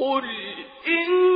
قل إن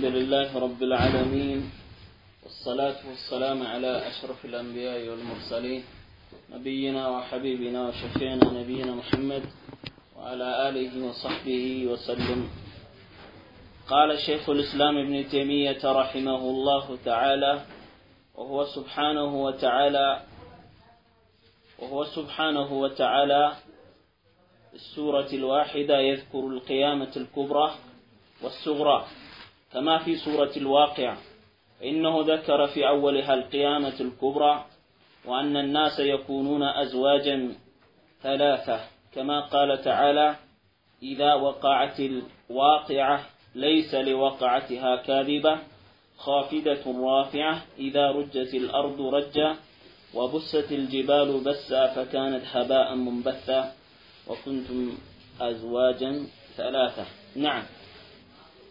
الحمد لله رب العالمين والصلاة والسلام على أشرف الأنبياء والمرسلين نبينا وحبيبنا وشفينا نبينا محمد وعلى آله وصحبه وسلم. قال شيخ الإسلام ابن تيمية رحمه الله تعالى وهو سبحانه وتعالى وهو سبحانه وتعالى السورة الواحدة يذكر القيامة الكبرى والصغرى. كما في سورة الواقع. إنه ذكر في أولها القيامة الكبرى وأن الناس يكونون أزواجا ثلاثة. كما قال تعالى إذا وقعت الواقعة ليس لوقعتها كاذبة خافدة رافعة. إذا رجت الأرض رجا وبست الجبال بسا فكانت هباء منبثا. وكنتم أزواجا ثلاثة. نعم.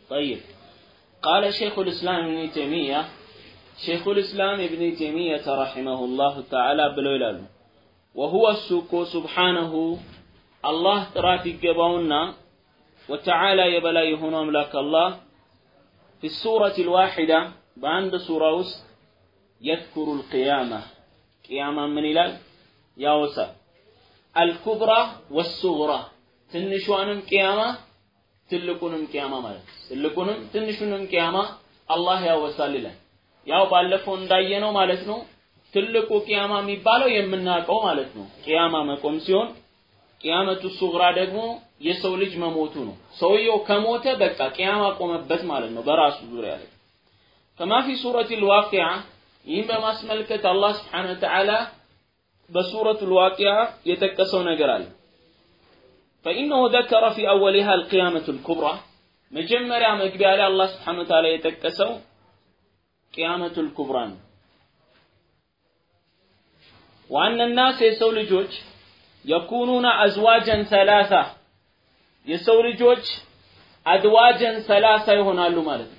طيب. قال شيخ الإسلام ابن تيمية شيخ الإسلام ابن تيمية رحمه الله تعالى بلولال. وهو السوق سبحانه الله تراتي قبونا وتعالى يبلا يهون أملاك الله. في السورة الواحدة بعند سورة يذكر القيامة. قياما من إلال؟ يا وسا الكبرى والصغرى. تنشوان قيامة؟ ትልቁንም ቅያማ ማለት ትልቁንም ትንሹንም ቅያማ አላህ ያወሳል ይላል። ያው ባለፈው እንዳየነው ማለት ነው ትልቁ ቅያማ የሚባለው የምናውቀው ማለት ነው። ቅያማ መቆም ሲሆን ቅያመቱ ሱግራ ደግሞ የሰው ልጅ መሞቱ ነው። ሰውየው ከሞተ በቃ ቅያማ ቆመበት ማለት ነው በራሱ ዙሪያ ላይ ከማ ፊ ሱረት ልዋቂዓ ይህም በማስመልከት አላህ ስብሓነ ወተዓላ በሱረቱ ልዋቂዓ የጠቀሰው ነገር አለ فإنه ذكر في أولها القيامة الكبرى مجمرة مقبيا على الله سبحانه وتعالى يتكسو قيامة الكبرى وأن الناس يسول جوج يكونون أزواجا ثلاثة يسول جوج أزواجا ثلاثة يهونالو ማለት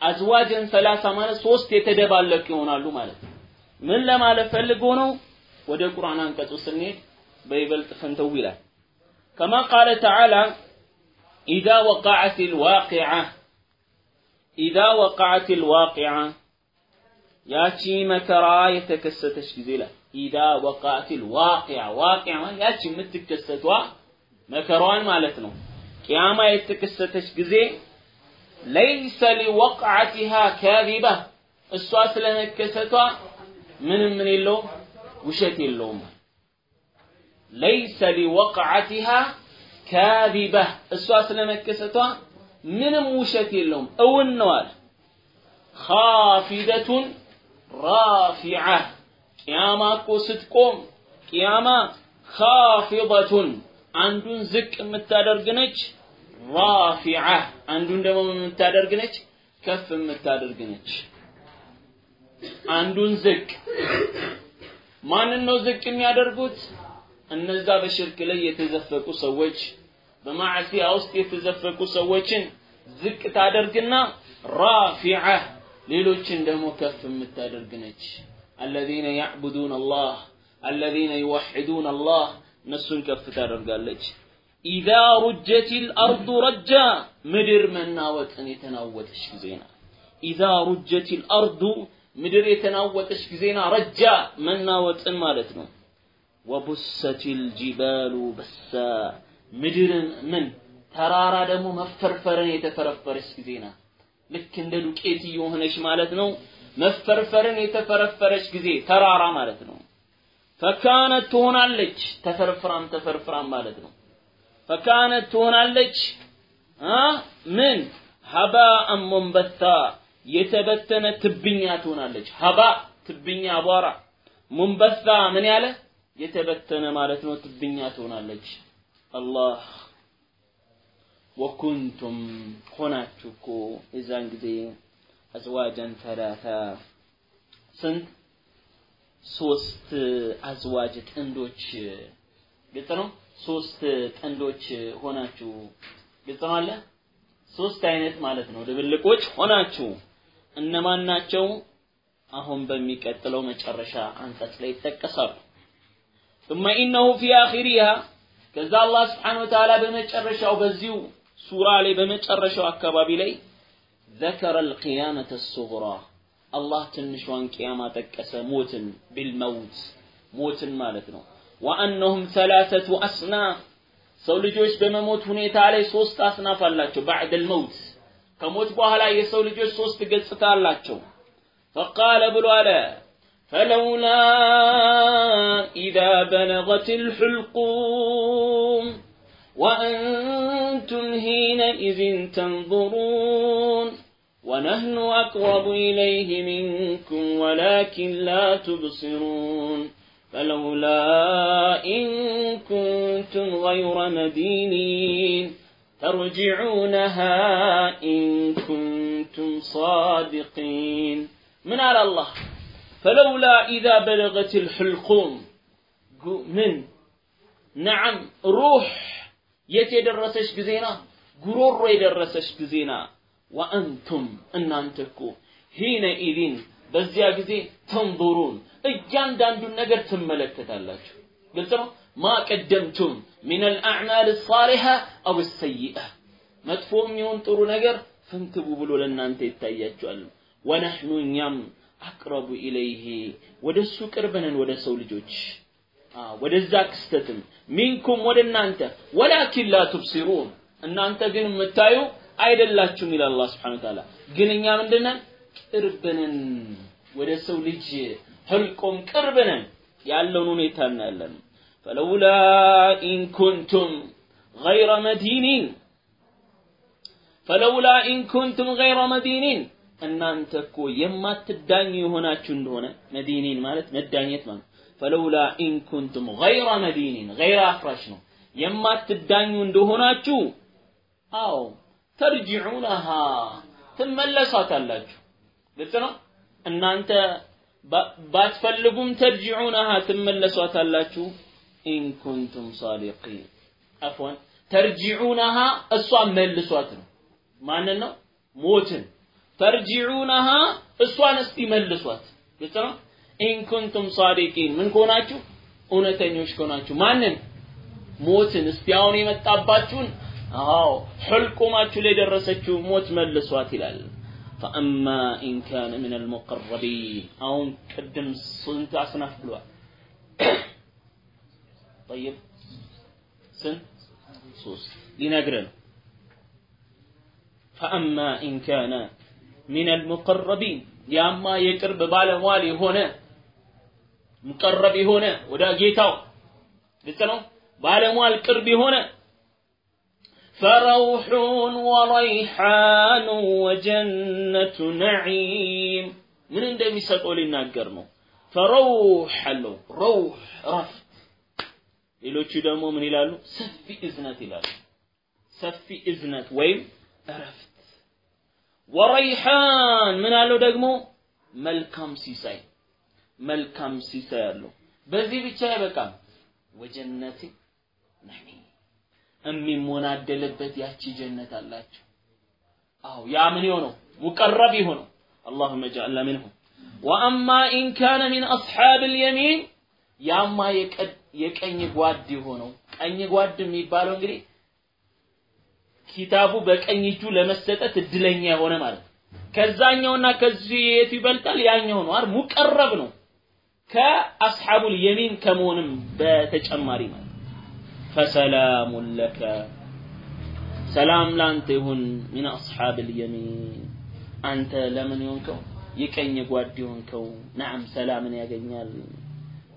አዝዋጅን ሰላሳ ማለት ሶስት የተደባለቁ ይሆናሉ ማለት ነው። ምን ለማለት ፈልጎ ነው? ወደ ቁርአን አንቀጹ ስንሄድ በይበልጥ ፈንተው ይላል። ከማ ቃለ ተዓላ ኢዛ ወቃዐት ልዋቂዓ ኢዛ ወቃዐት ልዋቂዓ ያቺ መከራ የተከሰተች ጊዜ ይላል። ኢዛ ወቃዐት ልዋቂዓ ዋቂዓ ያቺ የምትከሰቷ መከራዋን ማለት ነው። ቅያማ የተከሰተች ጊዜ ለይሰ ሊወቅዐቲሃ ካዚባ እሷ ስለመከሰቷ ምንም ምን የለውም ውሸት የለውም። ለይሰ ሊወቅዐቲሃ ካዚባ እሷ ስለመከሰቷ ምንም ውሸት የለውም። እውን አለ። ካፊደቱን ራፊዐ። ቅያማ እኮ ስትቆም ቅያማ ካፊደቱን አንዱን ዝቅ የምታደርግ ነች ራፊዐ። አንዱን ደግሞ የምታደርግ ነች? ከፍ የምታደርግ ነች። አንዱን ዝቅ ማንን ነው ዝቅ የሚያደርጉት? እነዛ በሽርክ ላይ የተዘፈቁ ሰዎች በማዕሲያ ውስጥ የተዘፈቁ ሰዎችን ዝቅ ታደርግና ራፊዓ ሌሎችን ደግሞ ከፍ የምታደርግ ነች። አለዚነ ያዕቡዱን አላህ አለዚነ ዩወሕዱን አላህ እነሱን ከፍ ታደርጋለች። ኢዛ ሩጀት ልአርዱ ረጃ ምድር መናወጥን የተናወጠች ጊዜ ናት። ኢዛ ሩጀት ልአርዱ ምድር የተናወጠች ጊዜና ረጃ መናወጥን ማለት ነው። ወቡሰቲል ጂባሉ በሳ ምድርን ምን ተራራ ደግሞ መፈርፈርን የተፈረፈረች ጊዜ ናት። ልክ እንደ ዱቄት እየሆነች ማለት ነው። መፈርፈርን የተፈረፈረች ጊዜ ተራራ ማለት ነው። ፈካነት ትሆናለች ተፈርፍራም ተፈርፍራም ማለት ነው። ፈካነት ትሆናለች ምን ሀባአን ሙንበታ የተበተነ ትብኛ ትሆናለች። ሀባ ትብኛ አቧራ፣ ሙንበታ ምን ያለ የተበተነ ማለት ነው። ትብኛ ትሆናለች። አላህ ወኩንቱም ሆናችሁ እኮ የዛን ጊዜ አዝዋጀን ተላታ ስንት ሶስት አዝዋጅ ጥንዶች ግልጽ ነው። ሶስት ጥንዶች ሆናችሁ ግልጽ ነው አለ ሶስት አይነት ማለት ነው ድብልቆች ሆናችሁ እነማን ናቸው? አሁን በሚቀጥለው መጨረሻ አንቀጽ ላይ ይጠቀሳሉ። ثم إنه في آخرها ከዛ አላህ ስብሓነሁ ወተዓላ በመጨረሻው በዚሁ ሱራ ላይ በመጨረሻው አካባቢ ላይ ذكر القيامة الصغرى አላህ ትንሿን ቅያማ ጠቀሰ ሞትን ቢልመውት ሞትን ማለት ነው ወአነሁም ሰላሰቱ አስናፍ ሰው ልጆች በመሞት ሁኔታ ላይ ሶስት አስናፍ አላቸው ባዕደል መውት ከሞት በኋላ የሰው ልጆች ሶስት ገጽታ አላቸው ፈቃለ ብሎ አለ ፈለውላ ኢዛ በለገት ልሑልቁም وأنتم حينئذ تنظرون ونحن أقرب إليه منكم ولكن لا تبصرون فلولا إن كنتم غير مدينين ترجعونها إن كنتم صادقين ምን አለ አላህ? فلولا إذا بلغت الحلقوم ምን? نعم ሩሕ የት የደረሰች ጊዜ ናት ጉሮሮ የደረሰች ጊዜ ናት وأنتم እናንተ እኮ ሂነኢዚን በዚያ ጊዜ تنظرون እያንዳንዱን ነገር ትመለከታላችሁ። ግልጽ ነው? ማ ቀደምቱም ሚን አልአዕማል ሳሊሐ አው ሰይአ። መጥፎም ይሁን ጥሩ ነገር ፍንትቡ ብሎ ለእናንተ ይታያችኋል። ወነሕኑ እኛም አቅረቡ ኢለይህ ወደ እሱ ቅርብ ነን ወደ ሰው ልጆች። ወደዛ ክስተትም ሚንኩም ወደ እናንተ። ወላኪን ላ ቱብሲሩን እናንተ ግን የምታዩ አይደላችሁም ይላል አላህ Wa Ta'ala ግን እኛ ምንድነን ቅርብነን ወደ ሰው ልጅ። ህልቆም ቅርብነን ያለውን ሁኔታ እናያለን ፈለውላ ኢን ኩንቱም غير مدينين ፈለውላ ኢን ኩንቱም غير مدينين እናንተ እኮ የማትዳኙ የሆናችሁ እንደሆነ መዲኒን ማለት መዳኘት ማለት ፈለውላ ኢን ኩንቱም غير مدينين غير አፍራሽ ነው የማትዳኙ እንደሆናችሁ አዎ ተርጅዑነሃ ትመለሳታላችሁ ግልጽ ነው እናንተ ባትፈልጉም ተርጅዑነሃ ትመለሷታላችሁ إن كنتم صادقين። عفوا ترجعونها እሷን መልሷት ነው። ማንን ነው? ሞትን። ترجعونها እሷን እስቲ መልሷት። ግልጽ ነው? إن كنتم صادقين። ምን ከሆናችሁ? እውነተኞች ከሆናችሁ። ማንን? ሞትን። እስቲ አሁን የመጣባችሁን አዎ ሕልቁማችሁ ላይ የደረሰችው ሞት መልሷት ይላል። ፈአማ ኢን ካነ ሚነል አሁን ቅድም ስንት አስናፍ ብሏል طيب. سن؟ سوس. لنقرن فأما إن كان من المقربين يا أما يقرب بالوالي هنا مقرب هنا ودا جيتاو. لتنو بالموال قرب هنا. فروح وريحان وجنة نعيم. من عندهم يسقوا لنا قرنوا فروح له. روح رف. ሌሎቹ ደግሞ ምን ይላሉ? ሰፊ እዝነት ይላሉ። ሰፊ እዝነት ወይም እረፍት። ወረይሃን ምን አለው ደግሞ መልካም ሲሳይ መልካም ሲሳይ አለው። በዚህ ብቻ አይበቃም። وجنت نعيم የሚሞናደልበት ያቺ ጀነት አላቸው። አዎ ያ ምን የሆነው مقرب የሆነው اللهم اجعلنا منهم وأما إن كان من أصحاب اليمين ያማ የቀኝ ጓድ የሆነው ቀኝ ጓድ የሚባለው እንግዲህ ኪታቡ በቀኝ እጁ ለመሰጠት እድለኛ የሆነ ማለት ነው። ከዛኛውና ከዚህ የቱ ይበልጣል? ያኛው ነው ሙቀረብ ነው። ከአስሐቡል የሚን ከመሆንም በተጨማሪ ማለት ፈሰላሙን ለከ ሰላም ላንተ ይሁን ሚን አስሐብል የሚን። አንተ ለምን የሆንከው? የቀኝ ጓድ የሆንከው። ነዓም ሰላምን ያገኛል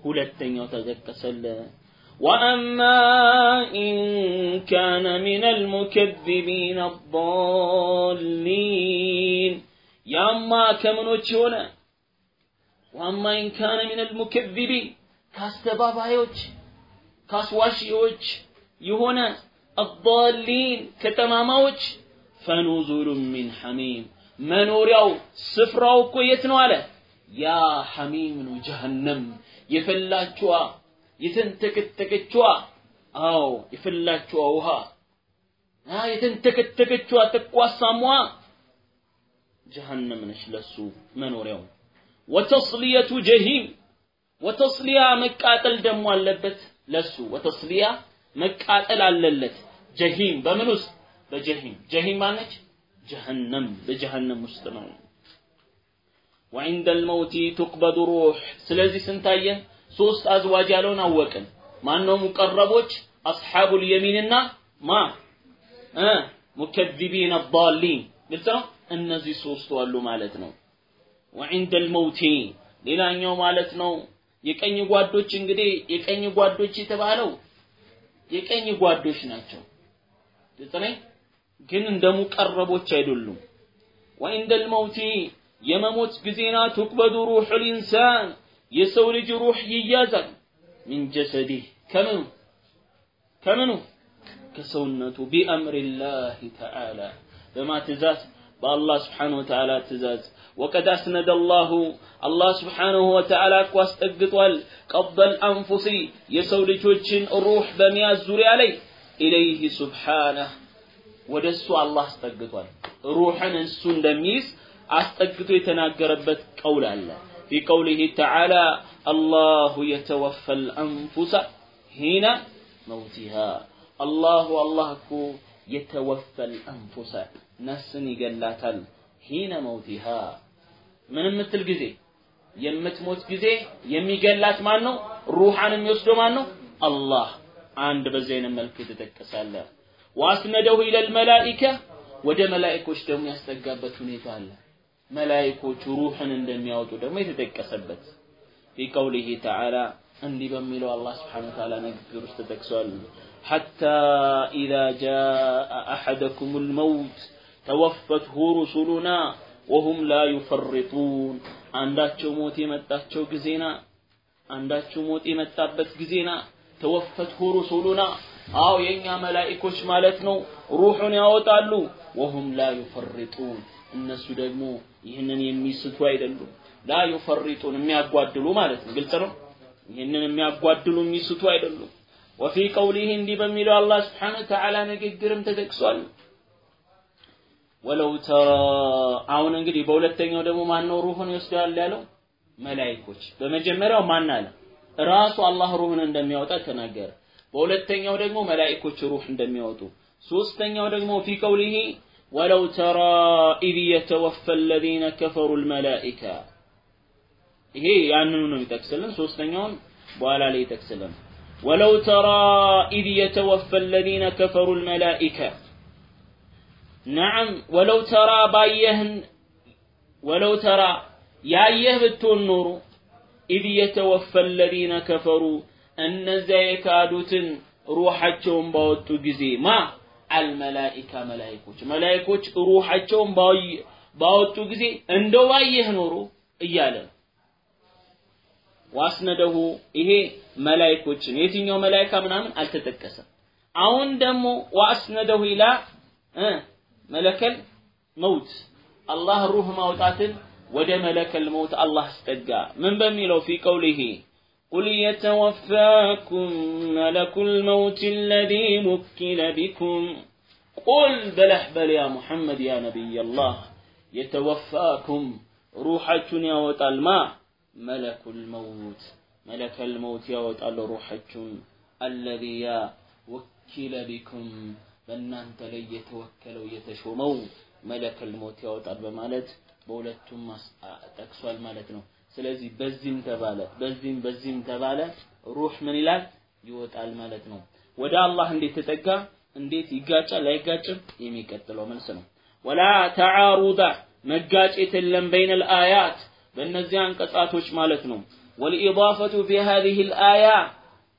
ሁለተኛው ተጠቀሰለ። وأما إن كان من المكذبين الضالين ያማ ከምኖች የሆነ ዋማ ኢን ካነ ሚነል ሙከዚቢን ካስተባባዮች የሆነ አሊን ከጠማማዎች ፈኑዙሉ ሚን ሐሚም። መኖሪያው ስፍራው እኮ የት ነው አለ? ያ ሐሚም ነው ጀሃነም። የፈላችዋ የተንተከተከችዋ አዎ የፈላችዋ ውሃ የተንተከተከችዋ ተቋሳሟ ጀሃነም ነች ለሱ መኖሪያው። ወተስሊየቱ ጀሂም ወተስሊያ መቃጠል ደግሞ አለበት ለሱ። ወተስሊያ መቃጠል አለለት ጀሂም። በምን ውስጥ? በጀሂም። ጀሂም ማነች ጀሃነም በጀሃነም ውስጥ ነው ወዒንደ ልመውቲ ቱቅበዱ ሩሕ። ስለዚህ ስንታየህ ሶስት አዝዋጅ ያለውን አወቅን። ማነው ሙቀረቦች? አስሓቡል የሚንና ማ? ሙከዚቢን አዳሊን። ግልጽ ነው? እነዚህ ሶስቱ አሉ ማለት ነው። ወዒንደ ልመውቲ ሌላኛው ማለት ነው። የቀኝ ጓዶች እንግዲህ የቀኝ ጓዶች የተባለው የቀኝ ጓዶች ናቸው። ግልጽ ግን እንደ ሙቀረቦች አይደሉም። ወዒንደ ልመውቲ የመሞት ጊዜና ቱቅበዱ ሩሕ ልኢንሳን የሰው ልጅ ሩሕ ይያዛል። ሚን ጀሰዲህ ከምኑ? ከምኑ? ከሰውነቱ ቢአምሪላህ ተዓላ በማ ትእዛዝ? በአላህ ስብሓንሁ ወተዓላ ትእዛዝ። ወቀድ አስነደ አላሁ አላህ ስብሓንሁ ወተዓላ እኮ አስጠግጧል። ቀበል አንፉሲ የሰው ልጆችን ሩሕ በመያዝ ዙሪያ ላይ ኢለይህ ሱብሓነህ ወደ እሱ አላህ አስጠግቷል ሩሕን እሱ እንደሚይዝ አስጠግቶ የተናገረበት ቀውል አለ። ፊ ቀውሊሂ ተዓላ አላሁ የተወፈል አንፉሰ ሂነ መውቲሃ። አላሁ አላህ እኮ የተወፈል አንፉሰ ነፍስን ይገላታል። ሂነ መውቲሃ። ምን የምትል ጊዜ የምትሞት ጊዜ የሚገላት ማን ነው? ሩሃን የሚወስደው ማን ነው? አላህ። አንድ በዚህ አይነት መልክ የተጠቀሳለ ዋስነደሁ ኢለል መላኢካ ወደ መላኢኮች ደግሞ ያስጠጋበት ሁኔታ አለ። መላይኮቹ ሩህን እንደሚያወጡ ደግሞ የተጠቀሰበት ቢቀውሊሂ ተዓላ እንዲህ በሚለው አላህ ስብሐነሁ ወተዓላ ንግግር ውስጥ ተጠቅሷል። ሐታ ኢዛ ጃአ አሐደኩሙል መውት ተወፈትሁ ሩሱሉና ወሁም ላ ዩፈሪጡን አንዳቸው ሞት የመጣቸው ጊዜና አንዳቸው ሞት የመጣበት ጊዜና ተወፈትሁ ሩሱሉና አዎ የኛ መላእኮች ማለት ነው ሩሑን ያወጣሉ ወሁም ላ ዩፈሪጡን እነሱ ደግሞ ይህንን የሚስቱ አይደሉም። ላ ዩፈሪጡን የሚያጓድሉ ማለት ነው። ግልጽ ነው? ይህንን የሚያጓድሉ የሚስቱ አይደሉም። ወፊ ቀውሊህ እንዲህ በሚለው አላህ ስብሓነ ወተዓላ ንግግርም ተጠቅሷል። ወለው አሁን እንግዲህ በሁለተኛው ደግሞ ማን ነው ሩህን ይወስዳል ያለው? መላኢኮች። በመጀመሪያው ማን አለ? ራሱ አላህ ሩህን እንደሚያወጣ ተናገረ። በሁለተኛው ደግሞ መላኢኮች ሩህ እንደሚያወጡ። ሶስተኛው ደግሞ في قوله ولو ترى إذ يتوفى الذين كفروا الملائكة ይሄ ያንኑ ነው የሚጠቅስልን። ሶስተኛውን በኋላ ላይ ይጠቅስልን። ولو ترى إذ يتوفى الذين كفروا الملائكة نعم ولو ترى ባየህን ولو ترى ያየህ ብትሆን ኖሮ إذ يتوفى الذين كفروا እነዚያ የካዱትን ሩሓቸውን ባወጡ ጊዜ ማ الملائكة መላኢኮች። መላኢኮች ሩሓቸውን ባወጡ ጊዜ እንደው ባየህ ኖሮ እያለ ዋስነደሁ ይሄ መላኢኮችን የትኛው መላኢካ ምናምን አልተጠቀሰም። አሁን ደግሞ ዋስነደሁ ኢላ መለከል መውት። አላህ ሩህ ማውጣትን ወደ መለከል መውት አላህ አስጠጋ። ምን በሚለው ፊ ቀውሊሂ قل يتوفاكم ملك الموت الذي وكل بكم قل بلح بل يا محمد يا نبي الله يتوفاكم روحكم يا الماء ملك الموت ملك الموت يا روحكم الذي يا وكل بكم በእናንተ ላይ የተወከለው የተሾመው መለከል ሞት ያወጣል በማለት በሁለቱም ጠቅሷል ማለት ነው ስለዚህ በዚህም ተባለ በዚህም በዚህም ተባለ ሩህ ምን ይላል ይወጣል ማለት ነው። ወደ አላህ እንዴት ተጠጋ? እንዴት ይጋጫል? አይጋጭም? የሚቀጥለው መልስ ነው። ወላ ተዓሩዳ መጋጨት የለም በይነል አያት በእነዚህ አንቀጻቶች ማለት ነው። والإضافة في هذه الآية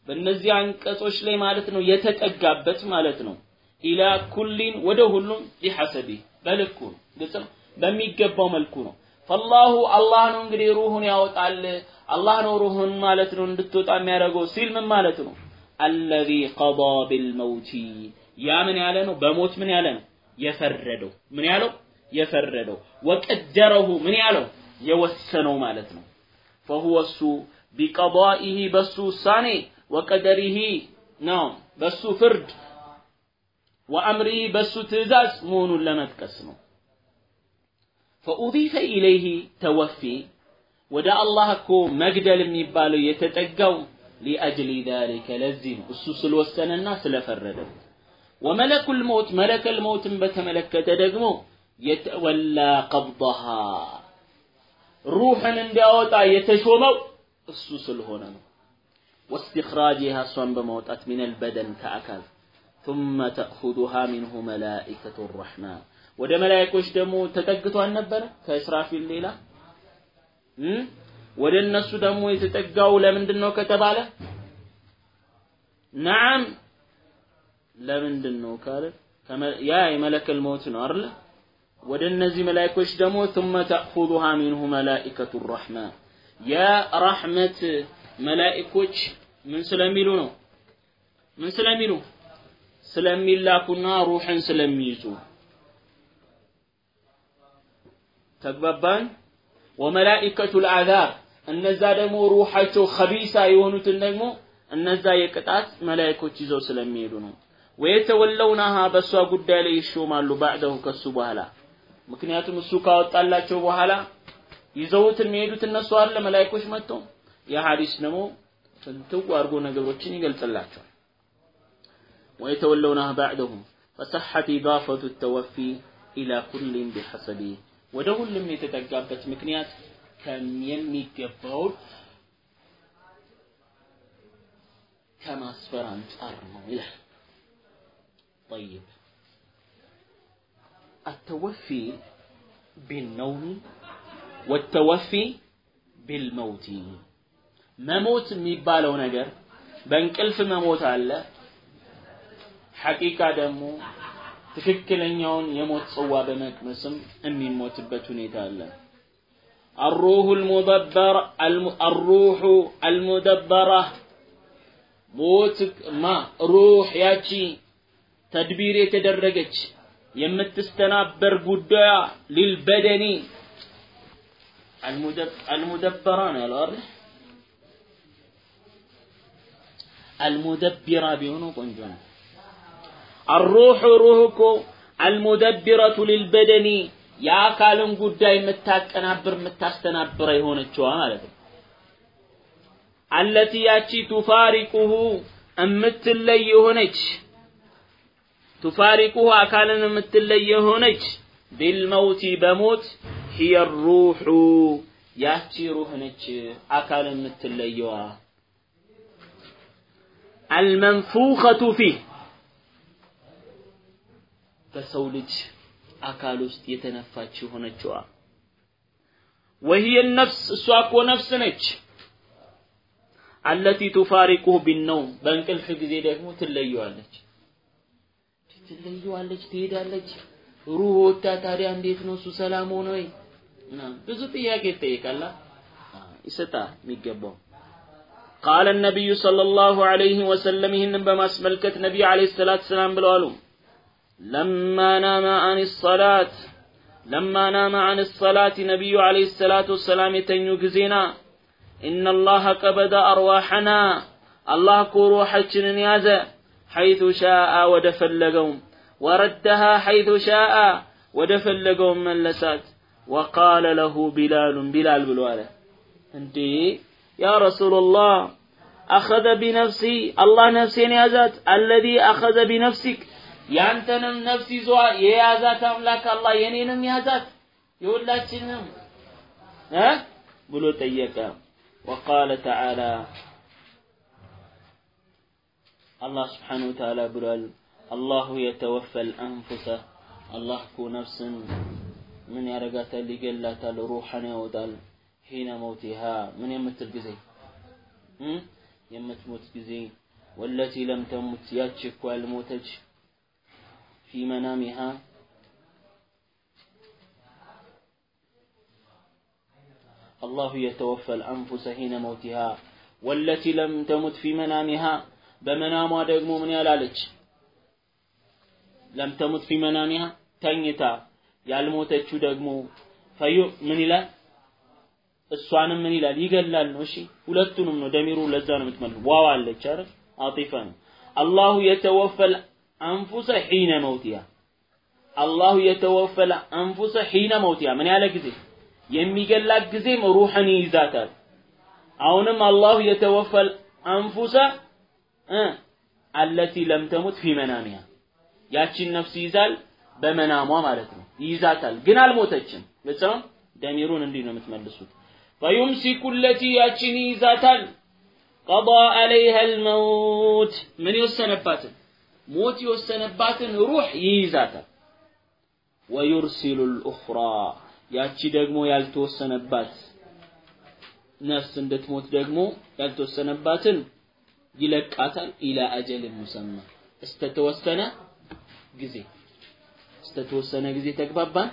በእነዚህ አንቀጾች ላይ ማለት ነው የተጠጋበት ማለት ነው። إلى كل ወደ ሁሉም بحسبه በልኩ ግልጽ በሚገባው መልኩ ነው። فالله አላህ ነው እንግዲህ ሩሁን ያወጣል። አላህ ነው ሩሁን ማለት ነው እንድትወጣ የሚያደርገው ሲል ምን ማለት ነው? الذي قضى بالموت ያ ምን ያለ ነው? በሞት ምን ያለ ነው? የፈረደው ምን ያለው? የፈረደው ወቀደረሁ ምን ያለው? የወሰነው ማለት ነው። ፈሁወ እሱ ቢቀዳኢሂ በሱ ውሳኔ ወቀደሪሂ ነው በሱ ፍርድ ወአምሪሂ በሱ ትእዛዝ መሆኑን ለመጥቀስ ነው። فأضيف إليه توفي. ودع الله كو مجدل من يبالو يتتقو لأجل ذلك لزيم السوس الوسن الناس لفرد وملك الموت ملك الموت بك ملك تدقمو يتولى قبضها. روحا عند أوتا يتشومو. السوس الهنا واستخراجها صنب موتات من البدن كأكل. ثم تأخذها منه ملائكة الرحمن. ወደ መላእክቶች ደግሞ ተጠግቷል ነበረ ከእስራፊል ሌላ ወደ እነሱ ደግሞ የተጠጋው ለምንድን ነው ከተባለ ነዓም ለምንድን ነው ካለ ያ የመለከል ሞት ነው አይደል ወደ እነዚህ መላእክቶች ደግሞ ثم تأخذها منه ملائكة الرحمن የረሕመት መላእክቶች ምን ስለሚሉ ነው ምን ስለሚሉ ስለሚላኩና ሩሕን ስለሚይዙ ተግባባን ወመላኢከቱል አዛብ እነዛ ደግሞ ሩሓቸው ኸቢሳ የሆኑትን ደግሞ እነዛ የቅጣት መላእክቶች ይዘው ስለሚሄዱ ነው ወየተወለውናሃ በእሷ ጉዳይ ላይ ይሾማሉ ባዕደሁ ከሱ በኋላ ምክንያቱም እሱ ካወጣላቸው በኋላ ይዘውት የሚሄዱት እነሱ አለ መላእክቶች መጥተው የሐዲስ ደግሞ ፍንትው አድርጎ ነገሮችን ይገልጽላቸዋል ويتولونها بعدهم فصحت إضافة التوفي إلى كل بحسبه ወደ ሁሉም የተጠጋበት ምክንያት የሚገባውን ከማስፈር አንጻር ነው ይላል طيب التوفي بالنوم والتوفي بالموت መሞት የሚባለው ነገር በእንቅልፍ መሞት አለ ሐቂቃ ደግሞ ትክክለኛውን የሞት ጽዋ በመቅመስም የሚሞትበት ሁኔታ አለ الروح المدبر الروح المدبرة ሞት ማ ሩህ ያቺ ተድቢር የተደረገች የምትስተናበር ጉዳያ ሊልበደኒ አልሙደበራ ነው ያለው አይደል አልሙደቢራ ቢሆነው ቆንጆ ነው አሩሑ ሩህ እኮ አልሙደቢረቱ ሊልበደኒ የአካልን ጉዳይ የምታቀናብር የምታስተናብረ የሆነችዋ ማለት ነው። አለቲ ያቺ ቱፋሪቁሁ የምትለይ የሆነች ቱፋሪቁሁ አካልን የምትለይ የሆነች ቢልመውቲ በሞት ሂየ ሩሑ ያቺ ሩህ ነች አካልን የምትለየዋ አልመንፉኸቱ ፊህ በሰው ልጅ አካል ውስጥ የተነፋች የሆነችዋ ወህየ ነፍስ እሷ እኮ ነፍስ ነች። አለቲ ቱፋሪቁሁ ቢነውም በእንቅልፍ ጊዜ ደግሞ ትለየዋለች። ትለየዋለች ትሄዳለች። ሩህ ወታ ታዲያ እንዴት ነው እሱ ሰላም ሆነ ወይ? ብዙ ጥያቄ ይጠይቃል ይሰጣ የሚገባው። ቃለ ነቢዩ ሰለላሁ ዐለይሂ ወሰለም ይህንን በማስመልከት ነቢይ ዐለይሂ ሰላት ሰላም ብለዋሉ لما نام عن الصلاة لما نام عن الصلاة نبي عليه الصلاة والسلام يتنيو جزينا إن الله قبض أرواحنا الله كروحنا يازا حيث شاء ودفلقهم وردها حيث شاء ودفلقهم من لسات وقال له بلال بلال بالوالة أنتي يا رسول الله أخذ بنفسي الله نفسي يازات الذي أخذ بنفسك ያንተንም ነፍስ ይዞ የያዛት አምላክ አላህ የኔንም ያዛት የሁላችንም ها ብሎ ጠየቀ። وقال تعالى الله سبحانه وتعالى بلال الله يتوفى الأنفس الله كو نفس من يرغت اللي قلت روحنا ودال حين موتها من يمت القزي يمت موت قزي والتي لم تمت ياتشك والموتج ፊ መናሚሃ الله يتوفى الأنفس حين موتها والتي لم تمت في منامها በመናሟ ደግሞ ምን ያላለች ለም ተሙት ፊ መናሚሃ ተኝታ ያልሞተችው ደግሞ ፈዩ ምን ይላል እሷንም ምን ይላል ይገላል ነው እሺ ሁለቱንም ነው ደሚሩ ለዛ ነው የምትመልሱ ዋው አለች አይደል አጢፋ ነው አላሁ የተወፈል አንፉሰ ሒነ መውቲያ አላሁ የተወፈለ አንፉሰ ሒነ መውቲያ ምን ያለ ጊዜ የሚገላት ጊዜም ሩህን ይይዛታል። አሁንም አላሁ የተወፈል አንፉሰ አለቲ ለም ተሙት ፊ መናሚያ ያቺን ነፍስ ይይዛል በመናሟ ማለት ነው ይይዛታል። ግን አልሞተችም። ግልጽ ነው። ደሚሩን እንዲህ ነው የምትመልሱት። ፈዩምሲኩ ለቲ ያቺን ይይዛታል ቀዷ አለይሃ አልመውት ምን ይወሰነባትን ሞት የወሰነባትን ሩህ ይይዛታል። ወዩርሲሉ ልኡኽራ ያቺ ደግሞ ያልተወሰነባት ነፍስ እንድትሞት ደግሞ ያልተወሰነባትን ይለቃታል። ኢላ አጀል ሙሰማ እስተተወሰነ ጊዜ እስተተወሰነ ጊዜ ተግባባን።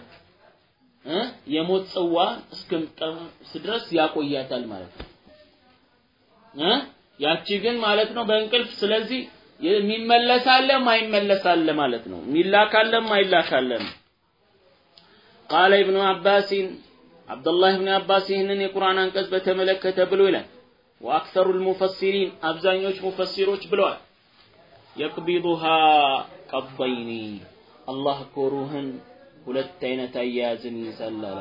የሞት ጽዋ እስክምጠብስ ድረስ ያቆያታል ማለት ነው። ያቺ ግን ማለት ነው በእንቅልፍ ስለዚህ የሚመለሳለ ማይመለሳለ ማለት ነው። ሚላካለ ማይላካለ ቃለ ኢብኑ አባሲን አብዱላህ ኢብኑ አባስ ይህንን የቁርአን አንቀጽ በተመለከተ ብሎ ይላል። ወአክሰሩ ልሙፈሲሪን አብዛኞች ሙፈሲሮች ብለዋል። የቅቢዱሃ ቀበይኒ አላህ እኮ ሩህን ሁለት አይነት አያያዝን ይይዛል አለ።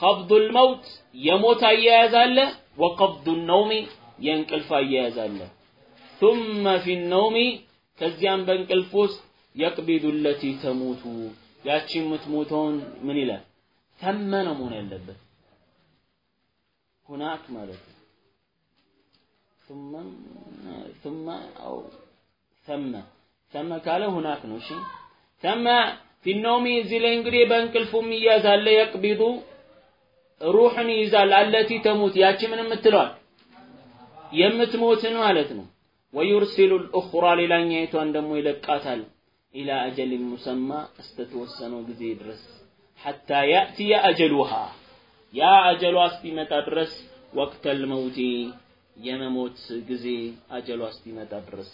ቀብዱ ልመውት የሞት አያያዝ አለ። ወቀብዱ ነውሚ የእንቅልፍ አያያዝ አለ ثم في النوم ከዚያም በእንቅልፍ ውስጥ የቅቢዱ ለቲ ተሙቱ ያቺ የምትሞተውን ምን ይላል ተመ ነው መሆን ያለበት ሁናክ ማለት ነው ثم ثم أو ثم ثم ካለ ሁናክ ነው እሺ ثم في النوم እዚህ ላይ እንግዲህ በእንቅልፉም ይያዛል የቅቢዱ ሩሕን ይይዛል አለቲ ተሙት ያቺ ምን የምትለዋል የምትሞትን ማለት ነው ወዩርሲሉ ልኡኽራ ሌላኛይቷን ደግሞ ይለቃታል። ኢላ አጀልን ሙሰማ እስተተወሰነው ጊዜ ድረስ ሐታ ያእትየ አጀሉሃ። ያ አጀሏ እስኪመጣ ድረስ ወቅተል መውቲ የመሞት ጊዜ አጀሏ እስኪመጣ ድረስ።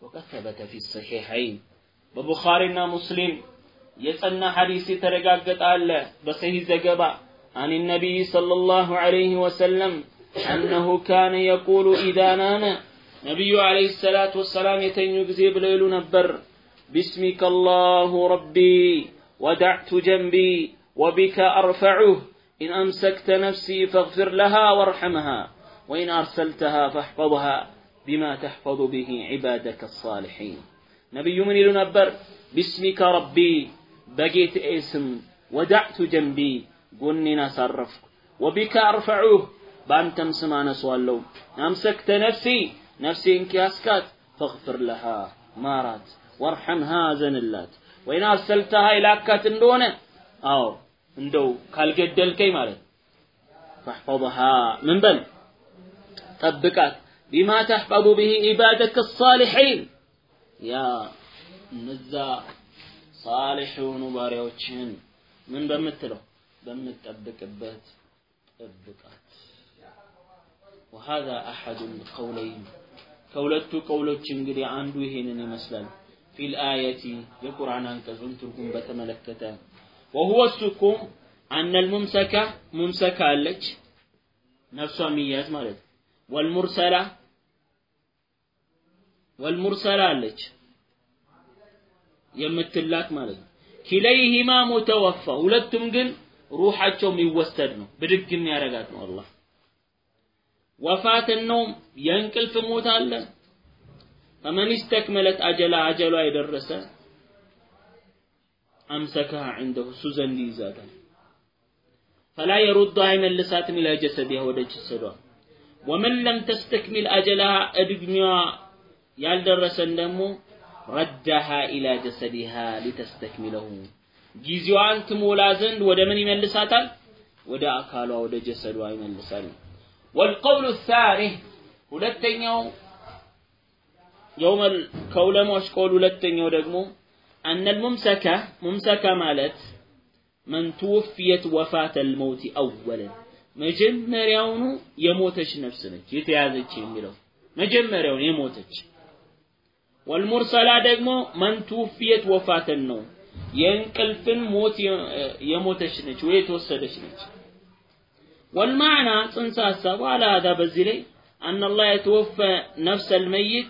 ወቀት ተበተ ፊ ሰሒሐይን። በቡኻሪና ሙስሊም የጸና ሐዲስ የተረጋገጠ አለ። በሰሂህ ዘገባ አን ነቢይ ሰለላሁ ዐለይሂ ወሰለም أنه كان يقول إذا نام نبي عليه الصلاة والسلام يتنيو ጊዜ ብለው ይሉ ነበር بسمك الله ربي ودعت جنبي وبك أرفعه إن أمسكت نفسي فاغفر لها وارحمها وإن أرسلتها فاحفظها بما تحفظ به عبادك الصالحين نبي من يلو نبر باسمك ربي بقيت اسم ودعت جنبي قلني نصرفك وبك أرفعه በአንተም ስም አነሷለሁ። አምሰክተ ነፍሲ ነፍሴን ኪያስካት ፈግፍር ለሃ ማራት ወርሐምሃ አዘንላት። ወይና አርሰልተሃ የላካት እንደሆነ? አዎ እንደው ካልገደልከኝ ማለት ፈሕፈظሃ ምን በል? ጠብቃት። ቢማ ተሕፈظ ብሂ ኢባደከ ሳሊሒን ያ እነዛ ሳሊሕ የሆኑ ባሪያዎችን ምን በምትለው? በምትጠብቅበት ጠብቃት። ወሃዛ አሐዱን ቀውለይን። ከሁለቱ ቀውሎች እንግዲህ አንዱ ይሄንን ይመስላል። ፊል አየቲ የቁርአን አንቀጹን ትርጉም በተመለከተ። ወሁወ እሱኮ አነል ሙምሰካ ሙምሰካ አለች ነፍሷ የሚያዝ ማለት ወልሙርሰላ ወልሙርሰላ አለች የምትላክ ማለት ነው። ኪለይሂማ ሙተወፋ። ሁለቱም ግን ሩሓቸው የሚወሰድ ነው፣ ብድግ የሚያረጋት ነው ወፋትን ነው። የእንቅልፍ ሞት አለ። ፈመን ስተክመለት አጀላ አጀሏ የደረሰ አምሰከሃ ዐንደሁ እሱ ዘንድ ይይዛታል። ፈላ የሩዱ አይመልሳትም ኢላ ጀሰዲሃ ወደ ጅሰዷ ወመን ለም ተስተክሚል አጀላሃ እድሜዋ ያልደረሰን ደግሞ ረዳሃ ኢላ ጀሰዲሃ ሊተስተክሚለሁ። ጊዜዋን ትሞላ ዘንድ ወደ ምን ይመልሳታል? ወደ አካሏ ወደ ጀሰዷ ይመልሳል። ወልቀውሉ ሳኒ ሁለተኛው የውመል ከዑለማዎች ቀውል ሁለተኛው ደግሞ አነል ሙምሰከ ሙምሰከ ማለት መን ትውፍየት ወፋተል መውቲ አወለን መጀመሪያውኑ የሞተች ነፍስ ነች የተያዘች የሚለው መጀመሪያውን የሞተች። ወልሙርሰላ ደግሞ መን ትውፍየት ወፋተን ነው የእንቅልፍን ሞት የሞተች ነች ወይ የተወሰደች ነች ወልማዕና ጽንሰ ሀሳቡ አላ ሀዛ በዚህ ላይ አን አላህ የተወፈ ነፍሰ ልመይት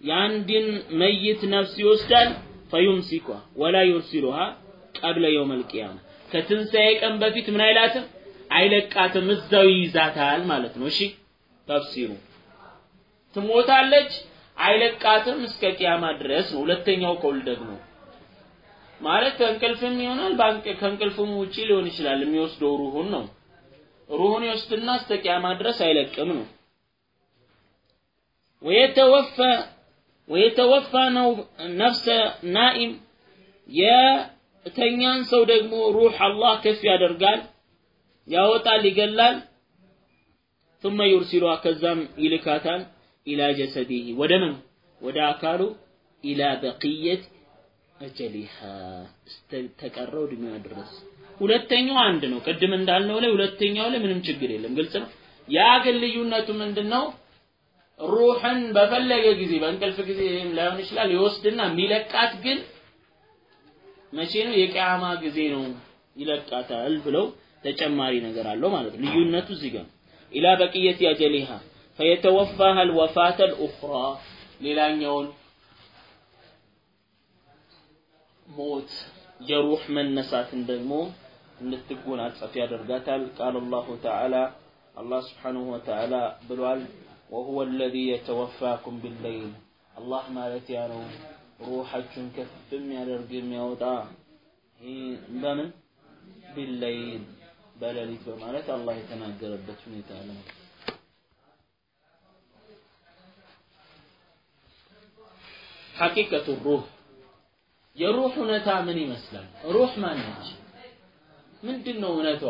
የአንድን መይት ነፍስ ይወስዳል ፈዩምሲኳ ወላ ዩርሲሉሃ ቀብለ የውም አልቂያማ ከትንሣኤ ቀን በፊት ምን አይላትም? አይለቃትም። እዛው ይይዛታል ማለት ነው። እሺ ተፍሲሩ። ትሞታለች አይለቃትም እስከ ቂያማ ድረስ ነው። ሁለተኛው ቀውል ደግሞ ማለት ከእንቅልፍም ይሆናል ከእንቅልፍም ውጪ ሊሆን ይችላል። የሚወስደው ሩሁን ነው ሩሁን ይወስድና እስከ ቂያማ ድረስ አይለቅም ነው ወየተወፈ ወየተወፋ ነው ነፍሰ ናኢም የተኛን ሰው ደግሞ ሩህ አላህ ከፍ ያደርጋል ያወጣል ይገላል ثم يرسلها ከዛም ይልካታል إلى جسده ወደ ምን ወደ አካሉ إلى بقية أجلها ተቀረው እድሜዋ ድረስ ሁለተኛው አንድ ነው። ቅድም እንዳልነው ላይ ሁለተኛው ላይ ምንም ችግር የለም። ግልጽ ነው? ያ ግን ልዩነቱ ምንድነው? ሩህን በፈለገ ጊዜ በእንቅልፍ ጊዜ ላይሆን ይችላል ይወስድና የሚለቃት ግን መቼ ነው? የቂያማ ጊዜ ነው ይለቃታል ብለው ተጨማሪ ነገር አለው ማለት ነው። ልዩነቱ እዚህ ጋር ኢላ በቅየት አጀሊሃ ፈየተወፋሃ አልወፋተ አልኡኽራ ሌላኛውን ሞት የሩህ መነሳትን ደግሞ نتقون أتصفي أدرقاتل قال الله تعالى الله سبحانه وتعالى بلوال وهو الذي يتوفاكم بالليل الله ما لتيانو روحة كف يا رجيم يا وطا بمن بالليل بل ليت بمالت الله يتناقى ربتني تعالى حقيقة الروح يروح نتا مني مثلا روح ما نجي ምንድን ነው እውነቷ?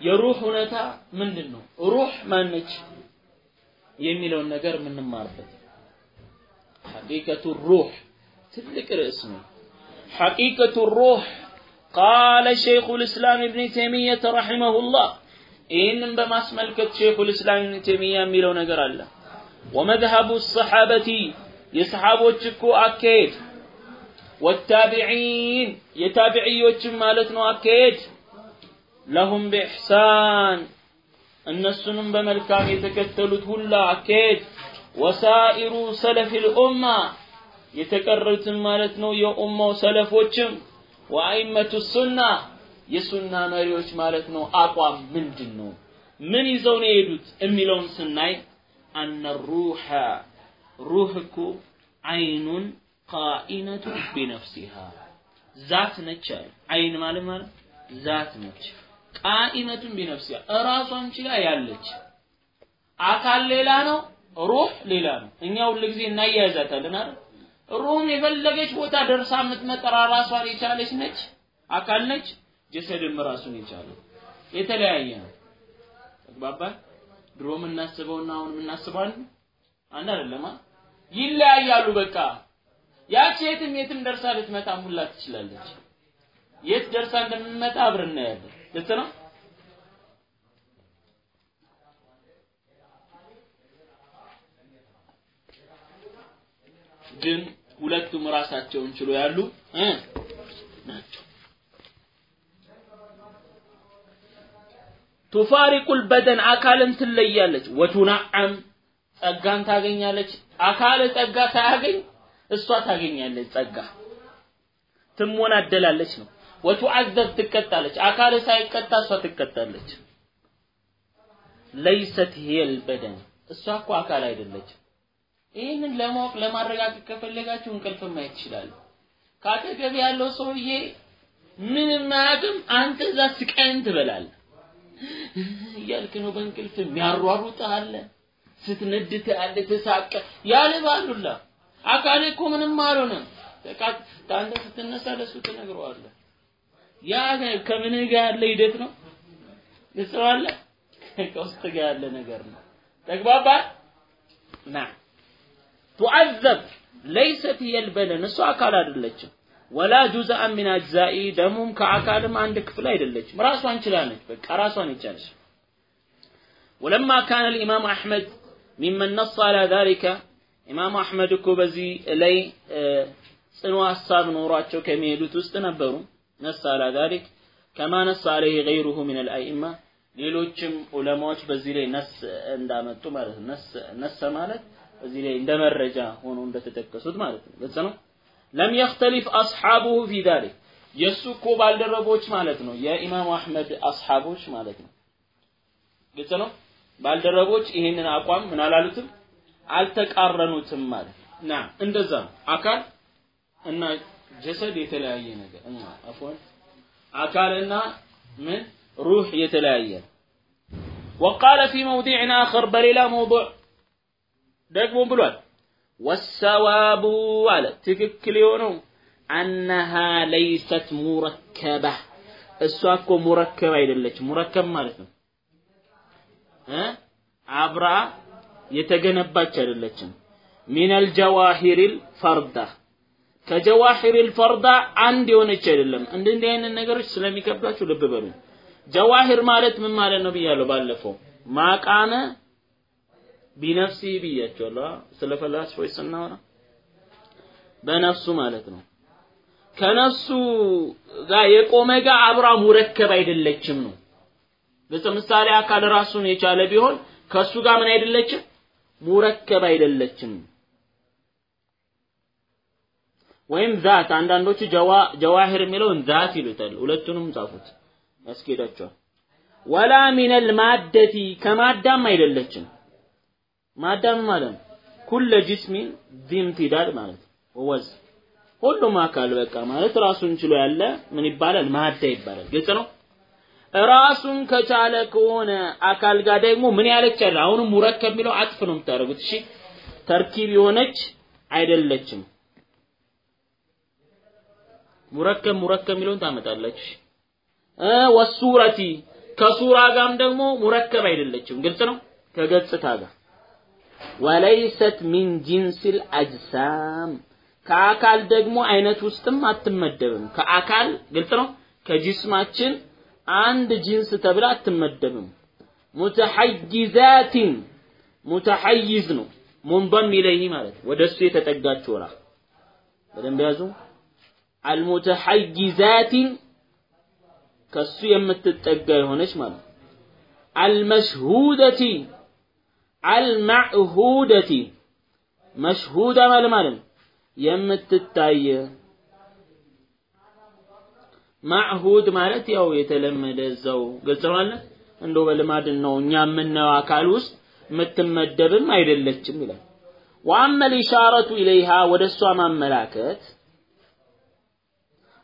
የሩህ እውነታ ምንድን ነው ሩህ ማነች የሚለውን ነገር የምንማርበት። ሐቂቀቱ ሩህ ትልቅ ርዕስ ነው። ሐቂቀቱ ሩህ ቃለ ሸይኹ ልእስላም እብን ተይሚየት ረሒመሁላህ። ይህንም በማስመልከት ሸይኹ ልእስላም እብን ተይሚያ የሚለው ነገር አለ። ወመዝሀቡ ሰሓበቲ የሰሓቦች እኮ አካሄድ ወታቢዒን የታቢዕዮችም ማለት ነው አካሄድ። ለሁም በኢሕሳን እነሱንም በመልካም የተከተሉት ሁላ አካሄድ። ወሳኢሩ ሰለፊ ልኡማ የተቀሩትም ማለት ነው የኡማው ሰለፎችም። وأئمة السنة የሱና መሪዎች ማለት ነው አቋም ምንድን ነው ምን ይዘው ነው የሄዱት የሚለውን ስናይ أن الروح ሩህ እኮ عين قائمة بنفسها ذات ነች አለ። عين ማለት ማለት ذات ነች። قائمة بنفسها እራሷን ችላ ያለች። አካል ሌላ ነው ሩህ ሌላ ነው። እኛ ሁሉ ጊዜ እናያይዛታለን ሩህም የፈለገች ቦታ ደርሳ የምትመጠራ ራሷን የቻለች ነች። አካል ነች። ጀሰድም ራሱን የቻለ የተለያየ ነው። ተግባባን? ድሮ የምናስበውና አሁን የምናስበው አንድ አይደለማ ይለያያሉ በቃ ያቺ የትም የትም ደርሳ ልትመጣ ሙላ ትችላለች። የት ደርሳ እንደምንመጣ አብረን እናያለን። ልክ ነው? ግን ሁለቱም ራሳቸውን ችሎ ያሉ ናቸው። ቱፋሪቁል በደን አካልን ትለያለች። ወቱናዓም ጸጋን ታገኛለች። አካል ጸጋ ሳያገኝ እሷ ታገኛለች ጸጋ። ትሞናደላለች ነው። ወቱዓዘብ ትቀጣለች። አካል ሳይቀጣ እሷ ትቀጣለች። ለይሰት ሂየል በደን። እሷ እኮ አካል አይደለችም። ይህንን ለማወቅ ለማረጋገጥ ከፈለጋችሁ እንቅልፍ ማየት ትችላሉ ካጠገብ ያለው ሰውዬ ምንም አያውቅም። አንተ እዛ ስቃይን ትበላለህ። እያልክ ነው በእንቅልፍ የሚያሯሩጥ አለ። ስትነድት አለ። ተሳቀ ያልባሉላ አካል እኮ ምንም አልሆነም። በቃ አንተ ስትነሳ ለሱ ትነግረዋለህ። ያ ከምን ጋር ያለ ሂደት ነው። ግልጽ አለ ከውስጥ ጋር ያለ ነገር ነው። ተግባባ ና ቱዓዘብ ለይሰት የልበለን እሱ አካል አይደለችም። ወላ ጁዝአን ሚን አጅዛኢ ደሙም ከአካልም አንድ ክፍል አይደለችም። ራሷን ችላለች። በቃ ራሷን ይቻለች። ወለማ ካነ ልኢማም አሕመድ ሚመን ነص አላ ዛሊከ ኢማሙ አሕመድ እኮ በዚህ ላይ ጽኑ ሐሳብ ኖሯቸው ከሚሄዱት ውስጥ ነበሩ። ነስ አላ ዛሊክ ከማ ነስ አለይህ ገይሩሁ ሚነል አኢማ ሌሎችም ዑለማዎች በዚህ ላይ ነስ እንዳመጡ ማለት ነው። ነሰ ማለት እዚህ ላይ እንደ መረጃ ሆኖ እንደተጠቀሱት ማለት ነው። ግልጽ ነው። ለም የኽተሊፍ አስሓቡሁ ፊ ዛሊክ የእሱ እኮ ባልደረቦች ማለት ነው። የኢማሙ አሕመድ አስሓቦች ማለት ነው። ግልጽ ነው። ባልደረቦች ይህንን አቋም ምን አላሉትም አልተቃረኑትም ማለት ና እንደዛ ነው አካል እና ጀሰድ የተለያየ ነገር እና አፎን አካልና ምን ሩህ የተለያየ وقال في موضع آخر بليلا موضوع ደግሞ ብሏል والثواب አለ ትክክል የሆነው أنها ليست مركبة እሷ እኮ ሙረከብ አይደለች ሙረከብ ማለት ነው እ አብራ የተገነባች አይደለችም። ሚነል ጀዋሂሪል ፈርዳ ከጀዋሂሪል ፈርዳ አንድ የሆነች አይደለም። እንዲህ አይነት ነገሮች ስለሚከብዳችሁ ልብ በሉ። ጀዋሂር ማለት ምን ማለት ነው ብያለሁ ባለፈው። ማቃመ ቢነፍሲ ብያቸዋለሁ። ስለ ፈላስፎች ስናወራ በነፍሱ ማለት ነው። ከነፍሱ ጋር የቆመ ጋር አብራ ሙረከብ አይደለችም ነው። ግልጽ ምሳሌ አካል ራሱን የቻለ ቢሆን ከሱ ጋር ምን አይደለችም مركب አይደለችም። ወይም ذات አንዳንዶቹ جواهر የሚለውን ذات ይሉታል። ሁለቱንም ጻፉት። ያስኬዳቸዋል። ولا من المادة ከማዳም አይደለችም። ማዳም ማለት ነው كل جسم ذي امتداد ማለት ወዝ ሁሉም አካል በቃ ማለት ራሱን ችሎ ያለ ምን ይባላል? ማዳ ይባላል። ግልጽ ነው ራሱን ከቻለ ከሆነ አካል ጋር ደግሞ ምን ያለች አለ? አሁንም ሙረከብ የሚለው አጥፍ ነው የምታደርጉት። እሺ ተርኪብ የሆነች አይደለችም። ሙረከብ ሙረከብ የሚለውን ታመጣላችሁ። ወሱረቲ ከሱራ ጋርም ደግሞ ሙረከብ አይደለችም። ግልጽ ነው? ከገጽታ ጋር። ወለይሰት ሚን ጂንሲል አጅሳም ከአካል ደግሞ አይነት ውስጥም አትመደብም። ከአካል ግልጽ ነው? ከጂስማችን አንድ ጂንስ ተብላ አትመደብም። متحيزات متحيز ነው። منضم إليه ማለት ወደሱ የተጠጋች ወራ። በደንብ ያዙ። المتحيزات ከሱ የምትጠጋ የሆነች ማለት المشهودة አልማዕሁደቲ መሽሁዳ ማለት ማለት የምትታየ ማዕሁድ ማለት ያው የተለመደ እዛው አለ እንደው በልማድ ነው እኛ የምናየው አካል ውስጥ የምትመደብም አይደለችም ይላል። ወአመ ልኢሻረቱ ኢለይሃ ወደ እሷ ማመላከት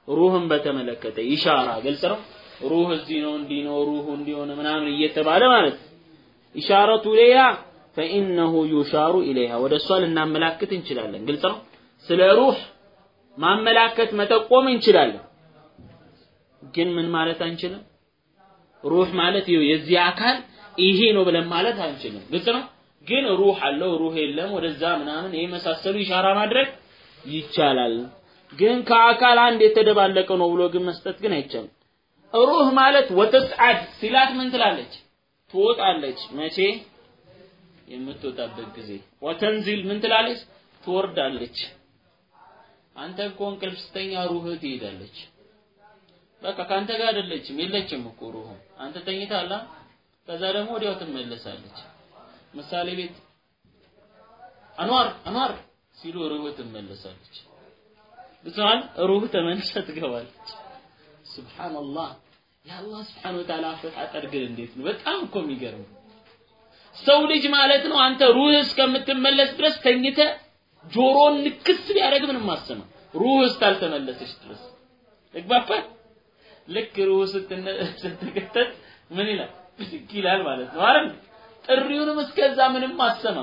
ሩህን በተመለከተ ኢሻራ ግልጽ ነው። ሩህ እዚህ ነው እንዲህ ነው ሩህ እንዲሆነ ምናምን እየተባለ ማለት ኢሻረቱ ኢለይሃ ፈኢነሁ ዩሻሩ ኢለይሃ ወደ እሷ ልናመላክት እንችላለን። ግልጽ ነው። ስለ ሩህ ማመላከት መጠቆም እንችላለን ግን ምን ማለት አንችልም? ሩህ ማለት ይኸው የዚህ አካል ይሄ ነው ብለን ማለት አንችልም። ግልጽ ነው? ግን ሩህ አለው ሩህ የለም ወደዛ ምናምን ይሄ መሳሰሉ ኢሻራ ማድረግ ይቻላል። ግን ከአካል አንድ የተደባለቀ ነው ብሎ ግን መስጠት ግን አይቻልም። ሩህ ማለት ወተስዓድ ሲላት ምን ትላለች? ትወጣለች። መቼ? የምትወጣበት ጊዜ። ወተንዚል ምን ትላለች? ትወርዳለች። አንተ እኮ እንቅልፍ ስተኛ ሩህ ትሄዳለች በቃ ካንተ ጋር አይደለችም የለችም እኮ ሩህ አንተ ተኝታላ ከዛ ደግሞ ወዲያው ትመለሳለች። ምሳሌ ቤት አንዋር አንዋር ሲሉ ሩህ ትመለሳለች። ብቻን ሩህ ተመልሳ ትገባለች። ሱብሃንአላህ የአላህ ስብሓን ወተዓላ አፈጣጠር ግን እንዴት ነው? በጣም እኮ የሚገርም ሰው ልጅ ማለት ነው አንተ ሩህ እስከምትመለስ ድረስ ተኝተ ጆሮን ንክስ ቢያደርግ ምንም አሰማ ሩህ እስካልተመለሰች ድረስ ተግባባል ልክ ሩህ ስትከተት ምን ይላል? ብድግ ይላል ማለት ነው አይደል? ጥሪውንም እስከዛ ምንም አሰማ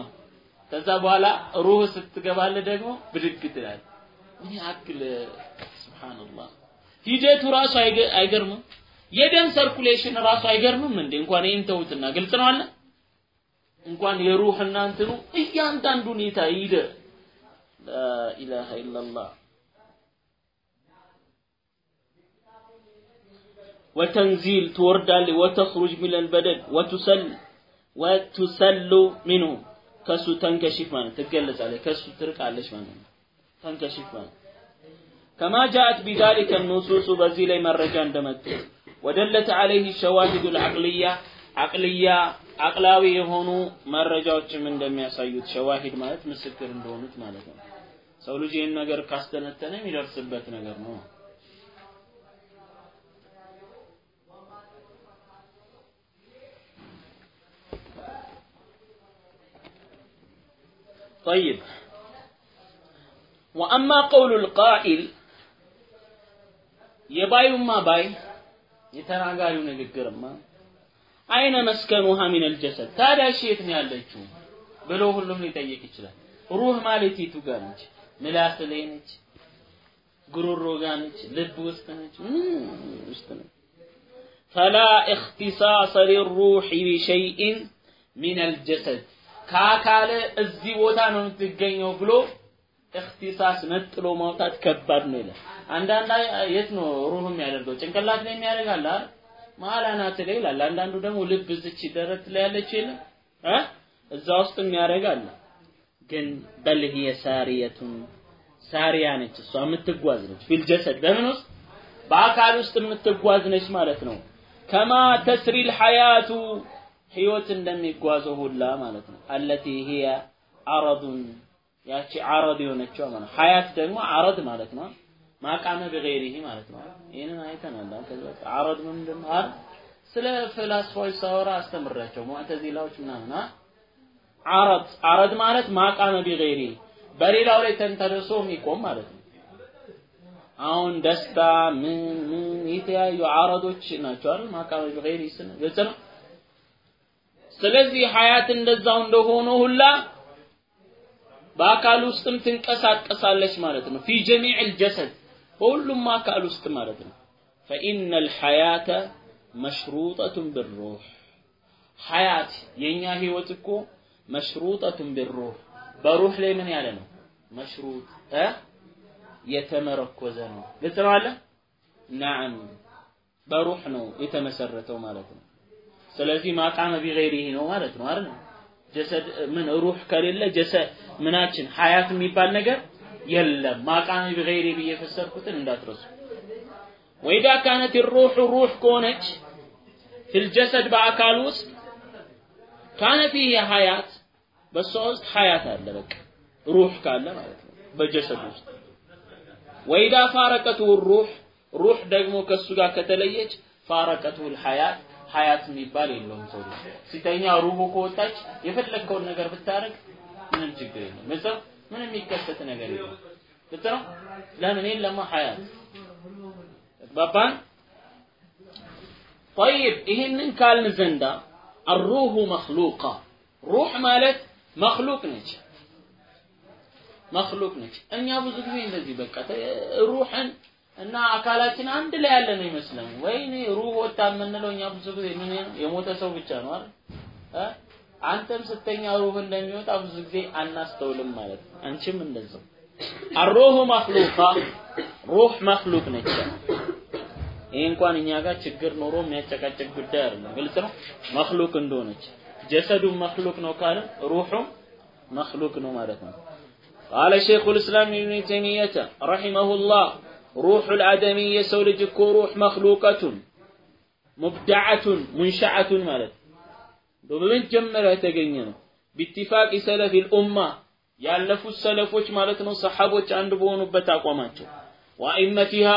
ከዛ በኋላ ሩህ ስትገባለ ደግሞ ብድግ ትላል ምን ያክል سبحان الله! ሂደቱ ራሱ አይገርምም? የደም circulation ራሱ አይገርምም እንዴ? እንኳን ይህን ተውትና ግልጽ ነው አለ እንኳን የሩህና እንትኑ እያንዳንዱ ሁኔታ ይደ لا إله إلا الله وتنزل ትወርዳለች وتخرج من البدن وتسل ወቱሰሉ ሚንሁ ከሱ ተንከሽፍ ማለት ትገለጻለች ከሱ ትርቃለች ማለት ነው። ተንከሽፍ ማለት ከማ ጃአት ቢዛሊከ ኑሱሱ በዚህ ላይ መረጃ እንደመጡ ወደለት አለይህ ሸዋሂዱ ልዓቅልያ አቅልያ አቅላዊ የሆኑ መረጃዎችም እንደሚያሳዩት ሸዋሂድ ማለት ምስክር እንደሆኑት ማለት ነው። ሰው ልጅ ይህን ነገር ካስተነተነ የሚደርስበት ነገር ነው طيب وأما قول القائل የባዩማ ባይ የተናጋሪው ንግግርማ አይነ መስከኑሃ ሚን አልጀሰድ ታዲያ እሺ የት ነው ያለችው ብሎ ሁሉም ሊጠይቅ ይችላል ሩህ ማለት የቱ ጋር ነች ምላስ ላይ ነች ጉሮሮ ጋር ነች ልብ ውስጥ ነች ውስጥ ነች فلا اختصاص للروح بشيء من الجسد ከአካል እዚህ ቦታ ነው የምትገኘው ብሎ እክቲሳስ ነጥሎ ማውጣት ከባድ ነው ይላል። አንዳንድ የት ነው ሩህ የሚያደርገው? ጭንቅላት ላይ የሚያደርጋል አይደል? መሀል ላይ ይላል። አንዳንዱ ደግሞ ልብ እዚች ደረት ላይ ያለችው የለም እ እዛ ውስጥ የሚያደርግ ግን በል ሂየ ሳሪየቱን ሳሪያ ነች፣ እሷ የምትጓዝ ነች። ፊል ጀሰድ በምን ውስጥ በአካል ውስጥ የምትጓዝ ነች ማለት ነው። ከማ ተስሪል ሐያቱ ህይወት እንደሚጓዘው ሁላ ማለት ነው። አለቲ ሂየ አረዱን ያቺ አረድ የሆነችው ማለት ሐያት ደግሞ አረድ ማለት ነው። ማቃመ በገይሪሂ ማለት ነው። ይህንን አይተናል። በቃ አረድ ምንድን ነው? አር ስለ ፍላስፋዎች ሳወራ አስተምራቸው ሙዕተዚላዎች ምናምን አረድ አረድ ማለት ማቃመ ቢገይሪሂ በሌላው ላይ ተንተርሶ የሚቆም ማለት ነው። አሁን ደስታ ምን ምን የተለያዩ አረዶች ናቸው አይደል? ማቃመ ቢገይሪሂ ስነ ነው። ስለዚህ ሐያት እንደዛው እንደሆነ ሁላ በአካል ውስጥም ትንቀሳቀሳለች ማለት ነው። ፊ ጀሚዕ አልጀሰድ በሁሉም አካል ውስጥ ማለት ነው። ፈኢነ አልሐያተ መሽሩጠቱን ብሩህ ሐያት የኛ ህይወት እኮ መሽሩጠቱን ብሩህ በሩህ ላይ ምን ያለ ነው? መሽሩጥ የተመረኮዘ ነው። ግልጽ ነው አለ ናም በሩህ ነው የተመሰረተው ማለት ነው። ስለዚህ ማቃመ ቢገይሪሂ ነው ማለት ነው አይደል? ጀሰድ ምን ሩህ ከሌለ ጀሰድ ምናችን ሐያት የሚባል ነገር የለም። ማቃሚ ቢገይሪ ብዬ እንዳትረሱ። ወኢዛ ካነት ሩህ ሩህ ከሆነች ፊል ጀሰድ በአካል ውስጥ ካነ ፊህ ሐያት በሷ ውስጥ ሐያት አለ። በቃ ሩህ ካለ ማለት ነው በጀሰድ ውስጥ ወኢዛ ፋረቀቱ ሩህ ሩህ ደግሞ ከሱ ጋር ከተለየች ፋረቀቱ ሐያት ሐያት የሚባል የለውም ሰው ልጅ ሲተኛ ሩሁ ከወጣች የፈለግከውን ነገር ብታረግ ምንም ችግር የለም። ግልጽ ምንም የሚከሰት ነገር የለም። ግልጽ ነው። ለምን የለማ ሐያት ባባን طيب ይህንን ካልን ዘንዳ الروح مخلوقة ሩህ ማለት መክሉቅ ነች መክሉቅ ነች። እኛ ብዙ ጊዜ እንደዚህ በቃ ሩህን እና አካላችን አንድ ላይ ያለ ነው ይመስለን። ወይኔ ሩህ ወጣ የምንለው እኛ ብዙ ጊዜ ምን የሞተ ሰው ብቻ ነው አይደል? አንተም ስተኛ ሩህ እንደሚወጣ ብዙ ጊዜ አናስተውልም ማለት አንቺም እንደዛው አሩሁ መክሉቃ ሩህ መክሉቅ ነች። ይህ እንኳን እኛ ጋር ችግር ኖሮ የሚያጨቃጭቅ ጉዳይ አይደለም። ግልጽ ነው መክሉቅ እንደሆነች። ጀሰዱ መክሉቅ ነው ካልን ሩሑም መክሉቅ ነው ማለት ነው። ቃለ ሸይኹል ኢስላም ኢብኑ ተይሚየተ ረሒመሁላህ روح الآدمي የሰው ልጅ እኮ ሩህ መክሉቀቱን ሙብዳዓቱን ሙንሸዓቱን ማለት በመጀመሪያ የተገኘ ነው። ቢትፋቅ ሰለፍ ልኡማ ያለፉት ሰለፎች ማለት ነው ሰሐቦች አንድ በሆኑበት አቋማቸው ወአኢመቲሃ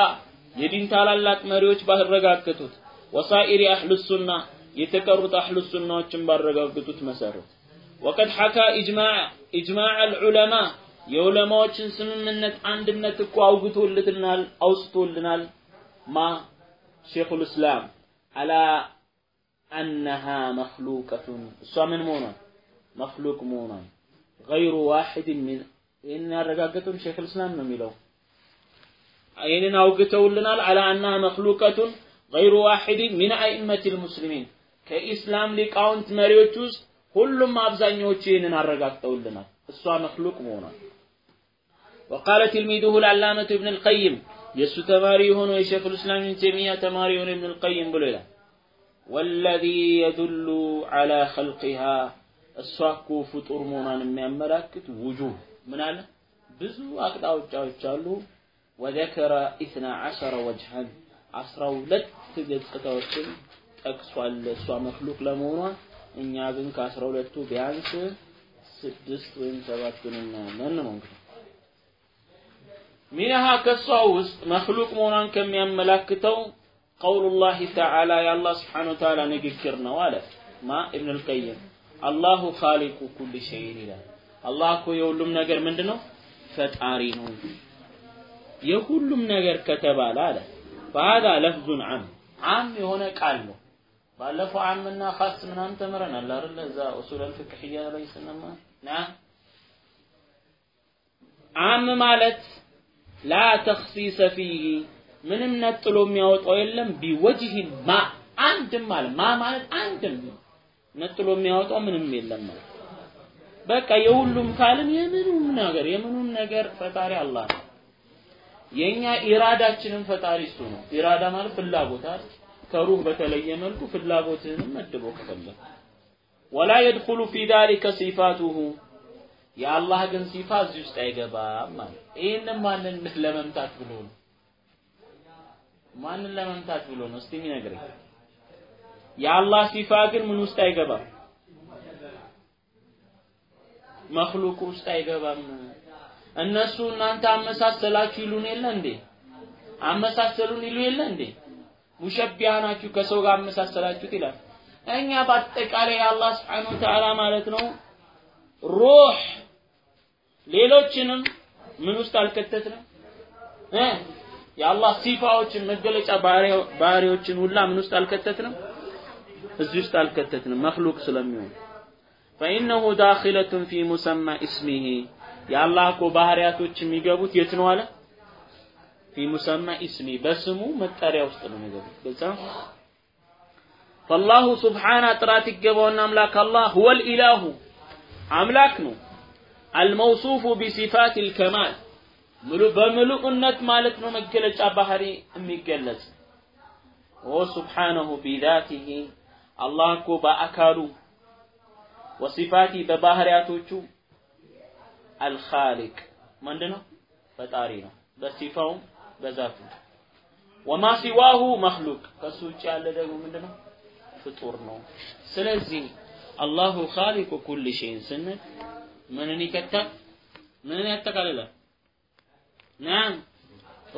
የዲን ታላላቅ መሪዎች ባረጋገጡት ወሳኢሪ አህሉ ሱና የተቀሩት አህሉ ሱናዎችን ባረጋገጡት መሰረት ወቀድ ሐካ ኢጅማዕ ኢጅማዕ አልዑለማ የዑለማዎችን ስምምነት አንድነት እኮ አውግቶልናል አውስቶልናል። ማ? ሼኹል እስላም على أنها مخلوقة እሷ ምን መሆኗን? مخلوق መሆኗን። غير واحد من ይህን ያረጋገጡን ሼኹል እስላም ነው የሚለው። ይህንን አውግተውልናል። على أنها مخلوقة غير واحد من أئمة المسلمين ከኢስላም ሊቃውንት መሪዎች ውስጥ ሁሉም አብዛኛዎቹ ይህንን አረጋግጠውልናል። እሷ مخلوق መሆኗል وقال تلميذه العلامة ابن القيم የእሱ ተማሪ የሆነው የሼክ ልእስላም ብን ተይሚያ ተማሪ የሆነ ኢብን ልቀይም ብሎ ይላል ወለዚ የዱሉ ዐላ ኸልቂሃ እሷ እኮ ፍጡር መሆኗን የሚያመላክት ውጁህ ምን አለ ብዙ አቅጣጫዎች አሉ ወዘከረ ኢስና ዐሸረ ወጅሃን አስራ ሁለት ገጽታዎችን ጠቅሷል እሷ መክሉቅ ለመሆኗ እኛ ግን ከአስራ ሁለቱ ቢያንስ ስድስት ወይም ሰባቱን እናያለን ነው እንግዲህ منها ከሷ ውስጥ مخلوق መሆኗን ከሚያመላክተው قول الله تعالى የአላህ سبحانه وتعالى ንግግር ነው አለ ማ ኢብን ልቀይም الله خالق كل شيء ይላል። አላህ እኮ የሁሉም ነገር ምንድን ነው ፈጣሪ ነው። የሁሉም ነገር ከተባለ አለ فهذا لفظ عام عام የሆነ ቃል ነው። ባለፈው አምና خاص ምናምን ተምረናል አይደል እዛ ኡሱል አልፍቅህያ ላይ ስንማ ና? አም ማለት ላ ተኽሲሰ ፊህ ምንም ነጥሎ የሚያወጣው የለም። ቢወጅህ ማ አንድም ማለት ማ ማለት አንድም ነጥሎ የሚያወጣው ምንም የለም ማለት። በቃ የሁሉም ካልን የምኑም ነገር የምኑም ነገር ፈጣሪ አላህ ነው። የኛ ኢራዳችንን ፈጣሪ እሱ ነው። ኢራዳ ማለት ፍላጎት አይደል? ከሩህ በተለየ መልኩ ፍላጎትህንም መድቦ ከፈለግ ወላ የድኹሉ ፊ ዛሊከ ሲፋቱሁ የአላህ ግን ሲፋ እዚህ ውስጥ አይገባም ማለት ይህንን ማንን ለመምታት ብሎ ነው? ማንን ለመምታት ብሎ ነው? እስቲ የሚነግረኝ። የአላህ ሲፋ ግን ምን ውስጥ አይገባም? መክሉቅ ውስጥ አይገባም። እነሱ እናንተ አመሳሰላችሁ ይሉን የለ እንዴ? አመሳሰሉን ይሉ የለ እንዴ? ሙሸቢያ ናችሁ ከሰው ጋር አመሳሰላችሁት ይላል። እኛ በአጠቃላይ የአላህ ስብሓን ወተዓላ ማለት ነው ሩህ ሌሎችንም ምን ውስጥ አልከተትንም? እ? የአላህ ሲፋዎችን መገለጫ ባህሪዎችን ሁላ ምን ውስጥ አልከተትንም? እዚህ ውስጥ አልከተትንም መክሉቅ ስለሚሆን። ፈኢነሁ ዳኪለቱን ፊ ሙሰማ እስሚሂ የአላህ እኮ ባህሪያቶች የሚገቡት የት ነው አለ? ፊ ሙሰማ እስሚ በስሙ መጠሪያ ውስጥ ነው የሚገቡት። ግልጽ ፈላሁ ስብሓና ጥራት ይገባውና አምላክ አላህ ሁወ ልኢላሁ አምላክ ነው አልመውሱፉ ቢሲፋት ልከማል በምሉእነት ማለት ነው መገለጫ ባህሪ የሚገለጽ ወ ስብሓነሁ ቢዛቲህ አላህ እኮ በአካሉ ወሲፋቲ በባህሪያቶቹ አልኻሊቅ ምንድን ነው ፈጣሪ ነው በሲፋውም በዛቱ ወማ ሲዋሁ መክሉቅ ከሱ ውጭ ያለ ደግሞ ምንድን ነው ፍጡር ነው ስለዚህ አላሁ ኻሊቁ ኩል ሸይን ስንል ምንን ይከታል ምንን ያጠቃልላል ናም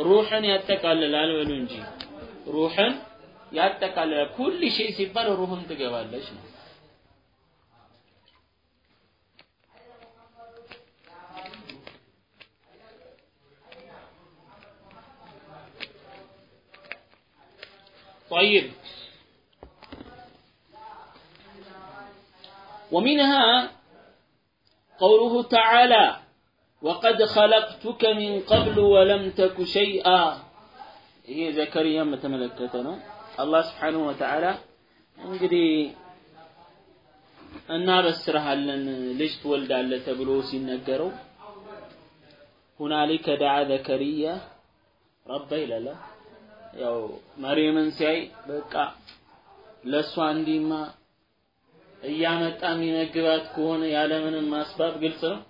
ሩሕን ያጠቃልላል በሉ እንጂ ሩሕን ያጠቃልላል ኩል ሸይ ሲባል ሩህም ትገባለች ነው طيب ومنها قوله تعالى وقد خلقتك من قبل ولم تك شيئا هي زكريا متملكتنا الله سبحانه وتعالى እንግዲህ እናበስርሃለን ልጅ ትወልዳለህ ተብሎ ሲነገረው ሁናሊከ ደዓ ዘከሪያ ረበ ይላል ያው መርየምን ሲያይ በቃ ለእሷ እንዲማ እያመጣ የሚመግባት ከሆነ ያለምንም ማስባብ ግልጽ ነው?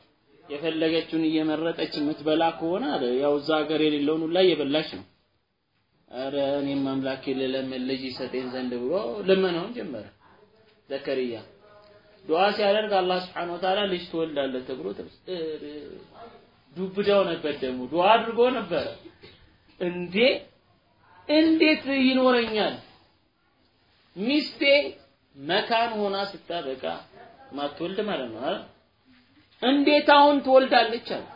የፈለገችውን እየመረጠች የምትበላ ከሆነ ያው እዛ ሀገር የሌለውን ሁላ እየበላች ነው። አረ እኔም አምላክ ልለምን ልጅ ይሰጠኝ ዘንድ ብሎ ልመናውን ጀመረ ዘከሪያ ዱዓ ሲያደርግ አላህ ስብሐነ ወተዓላ ልጅ ትወልዳለህ ተብሎ ዱብዳው ነበር ደግሞ። ዱዓ አድርጎ ነበረ እንዴ እንዴት ይኖረኛል? ሚስቴ መካን ሆና ስታበቃ ማትወልድ ማለት ነው አይደል? እንዴት አሁን ትወልዳለች አለ።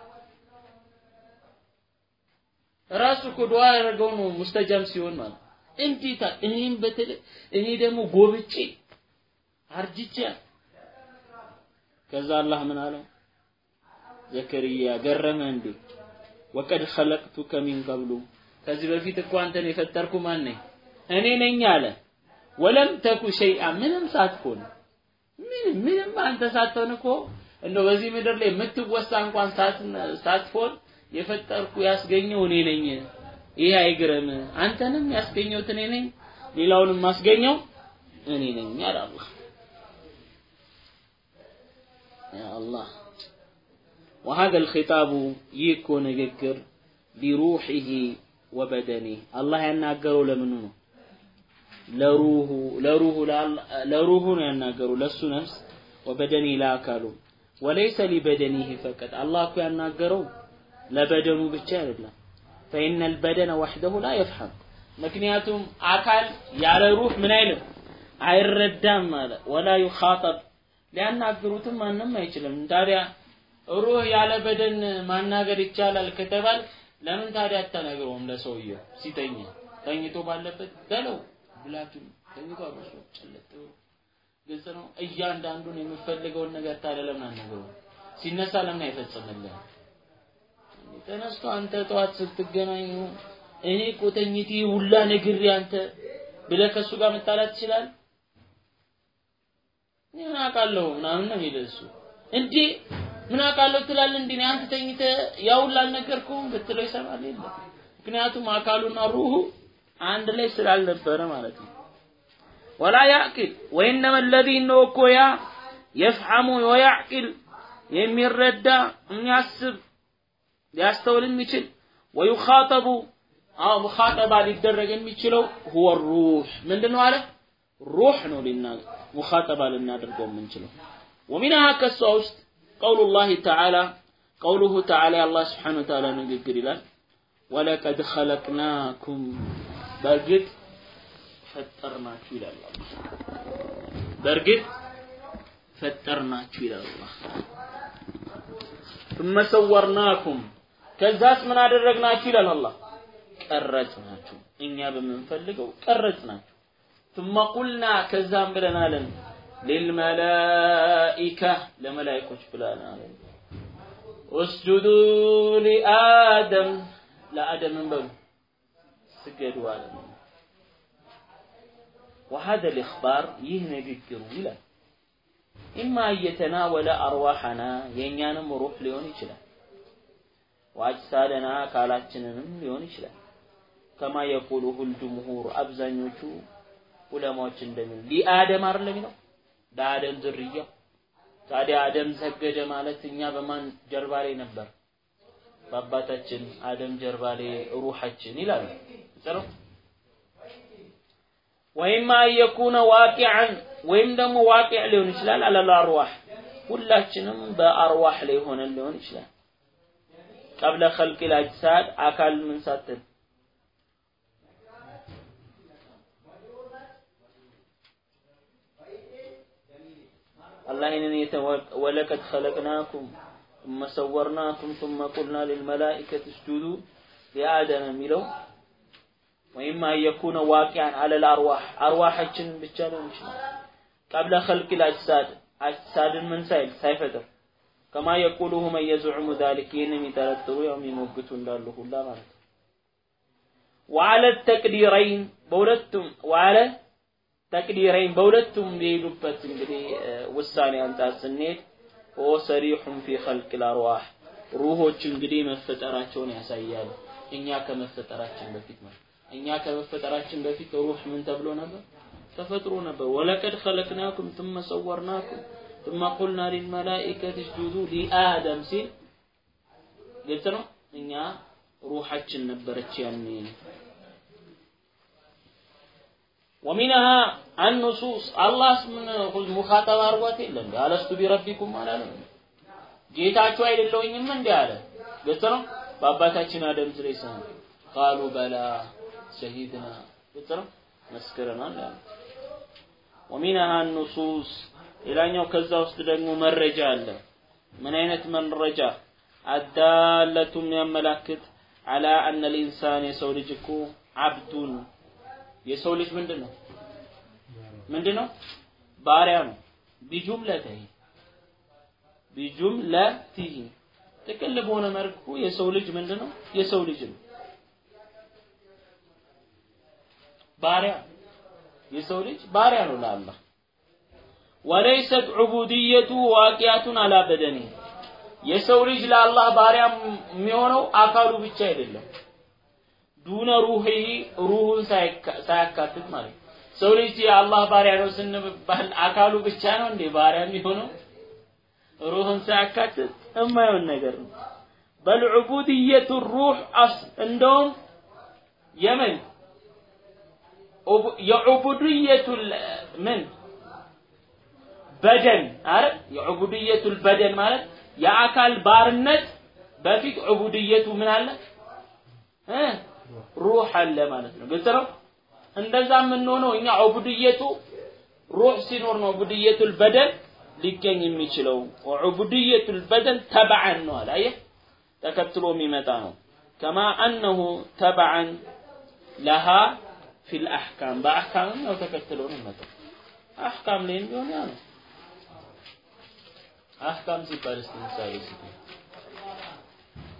ራሱ እኮ ዱዓ ያደረገው ነው ሙስተጃብ ሲሆን ማለት እንዴት እኔም በተለይ እኔ ደግሞ ጎብጬ አርጅቼ ከዛ አላህ ምን አለው ዘከሪያ ገረመ እንዴ? ወቀድ ኸለቅቱከ ሚን ቀብሉ። ከዚህ በፊት እኮ አንተን የፈጠርኩ ማን ነኝ? እኔ ነኝ አለ ወለም ተኩ ሸይአ ምንም ሳትሆን ምንም ምንም አንተ ሳትሆን እኮ እንደው በዚህ ምድር ላይ የምትወሳ እንኳን ሳትሆን የፈጠርኩ ያስገኘው እኔ ነኝ ይሄ አይግረም አንተንም ያስገኘሁት እኔ ነኝ ሌላውንም ማስገኘው እኔ ነኝ አለ አላህ ያ አላህ وهذا الخطاب يكو ንግግር ሊሩሒሂ ወበደኒ አላህ ያናገረው ለምኑ ነው ለሩሁ ለሩሁ ለሩሁ ነው ያናገረው ለሱ ነፍስ ወበደኒ ለአካሉ ወለይሰ ሊበደኒህ ፈቀጥ አላህ እኮ ያናገረው ለበደኑ ብቻ አይደለም። ፈኢነ አልበደነ ወሕደሁ ላ የፍሐም። ምክንያቱም አካል ያለ ሩህ ምን አይልም? አይረዳም አለ። ወላ ዩኻጠብ። ሊያናግሩትም ማንም አይችልም። ታዲያ ሩህ ያለ በደን ማናገር ይቻላል ከተባል ለምን ታዲያ አታናግረውም ለሰውየው? ሲተኛ ተኝቶ ባለበት በለው ብላችሁ ተኝቶ አብሶ ጨለጥ ግልጽ ነው። እያንዳንዱን የምፈልገውን ነገር ታዲያ ለምን አናግረው ሲነሳ ለምን አይፈጽምልህ ተነስቶ አንተ ጠዋት ስትገናኙ እኔ እኮ ተኝቴ ሁላ ነግሬ አንተ ብለህ ከእሱ ጋር መጣላት ትችላለህ? ምን አውቃለሁ? ምናምን ነው የሚልህ እሱ። እንዴ ምን አውቃለሁ ትላለህ? እንዴ አንተ ተኝተህ ያውላ አልነገርኩህም ብትለው ይሰማል የለ ምክንያቱም አካሉና ሩሁ አንድ ላይ ስላልነበረ ማለት ነው። ወላ ያዕቅል ወኢነማ ለዚ ነው እኮ ያ የፍሐሙ ወያዕቅል የሚረዳ የሚያስብ ሊያስተውል የሚችል ወዩኻጠቡ አዎ ሙኻጠባ ሊደረግ የሚችለው ሁወ ሩህ። ምንድን ነው አለ? ሩህ ነው ሙኻጠባ ልናደርገው የምንችለው። ወሚንሃ ከሷ ውስጥ ቀውሉ ላህ ተዓላ ቀውሉሁ ተዓላ የአላህ ስብሓን ወተዓላ ንግግር ይላል። ወለቀድ ኸለቅናኩም በእርግጥ ፈጠርናችሁ ይላል አላህ በእርግጥ ፈጠርናችሁ ይላል አላህ ثم ሰወርናኩም ከዛስ ምን አደረግናችሁ ይላል አላህ ቀረጽናችሁ እኛ በምንፈልገው ቀረጽናችሁ ثم قلنا ከዛም ብለናለን للملائكة لملائكة ብለናለን اسجدوا لآدم لآدم من بلو سجدوا على وهذا الإخبار يهنجر ይላል إما أن يتناول أرواحنا የእኛንም ሩህ ሊሆን ይችላል ወአጅሳደና አካላችንንም ሊሆን ይችላል ከማ የቁሉሁ ልጅምሁር አብዛኞቹ ዑለማዎች እንደሚሉ ሊአደም አይደለም ነው ለአደም ዝርያ ታዲያ አደም ሰገደ ማለት እኛ በማን ጀርባ ላይ ነበር በአባታችን አደም ጀርባ ላይ ሩሐችን ይላሉ ጽረው ወይማ የኩነ ዋቂዐን ወይም ደግሞ ዋቂዕ ሊሆን ይችላል አለል አርዋህ ሁላችንም በአርዋህ ላይ ሆነን ሊሆን ይችላል ቀብለ ኸልቅ ልአጅሳድ አካል ምን ሳትል الله إنني ولقد خلقناكم ثم صورناكم ثم قلنا للملائكة اسجدوا لآدم ወይም አየኩነ ዋቂያን አለል አርዋህ አርዋሐችን ብቻ ሊሆን ይችላል። ቀብለ ኸልቂል አጅሳድ አጅሳድን ምን ሳይል? ሳይፈጥር። ከማ የቁሉሁ መን የዝዑሙ ዛሊክ። ይህን የሚጠረጥሩ ያው የሚሞግቱ እንዳሉ ሁላ ማለት ነው። ወአለ ተቅዲረይን። በሁለቱም ወአለ ተቅዲረይን። በሁለቱም የሄዱበት እንግዲህ ውሳኔ አንጻር ስንሄድ ኦ ሰሪሑን ፊ ኸልቂል አርዋህ ሩሆች እንግዲህ መፈጠራቸውን ያሳያሉ። እኛ ከመፈጠራችን ማለት እኛ ከመፈጠራችን በፊት ሩህ ምን ተብሎ ነበር ተፈጥሮ ነበር ወለቀድ ኸለቅናኩም ثم ሰወርናኩም ثم قلنا للملائكة اسجدوا لآدم ሲል ግልጽ ነው እኛ ሩሃችን ነበረች ያኔ ومنها النصوص الله من مخاطب አርጓት የለም አለስቱ ቢረቢኩም አላለም ጌታችሁ አይደለሁኝም እንዴ አለ ግልጽ ነው በአባታችን አደም ስለ ቃሉ በላ ሸሂድና ግልጽ ነው መስክረናል ያሉት ወሚንሃ ኑሱስ። ሌላኛው ከዛ ውስጥ ደግሞ መረጃ አለ። ምን አይነት መረጃ? አዳለቱ የሚያመላክት አላ አነ ልኢንሳን የሰው ልጅ እኮ አብዱን። የሰው ልጅ ምንድን ነው ምንድን ነው ባሪያ ነው። ቢጁምለተሂ ቢጁምለቲሂ ጥቅል በሆነ መልኩ የሰው ልጅ ምንድን ልጅ ነው። ባሪያ የሰው ልጅ ባሪያ ነው ለአላህ። ወለይሰት ዑቡድየቱ ዋቂያቱን አላ በደኒ። የሰው ልጅ ለአላህ ባሪያ የሚሆነው አካሉ ብቻ አይደለም። ዱነ ሩሂ ሩሁን ሳያካትት ማለት ሰው ልጅ የአላህ ባሪያ ነው ስንባል አካሉ ብቻ ነው እንዴ ባሪያ የሚሆነው? ሩህን ሳያካትት የማይሆን ነገር ነው። በል ዑቡድየቱ ሩህ እንደውም የምን የዑቡድየቱ ምን? በደን አረ የዑቡድየቱ በደን ማለት የአካል ባርነት በፊት ዑቡድየቱ ምን አለ? ሩህ አለ ማለት ነው። ግልጽ ነው? እንደዛ የምንሆነው እኛ ዑቡድየቱ ሩህ ሲኖር ነው ዑቡድየቱል በደን ሊገኝ የሚችለው። ወዑቡድየቱል በደን ተበዓን ነው አለ። ተከትሎ የሚመጣ ነው። ከማ አነሁ ተበዓን ለሃ ፊል አሕካም በአሕካምም ያው ተከትሎ ነው የሚመጣው። አሕካም ላይም ቢሆን ያ ነው። አሕካም ሲባል እስቲ ምሳሌ ስጡ።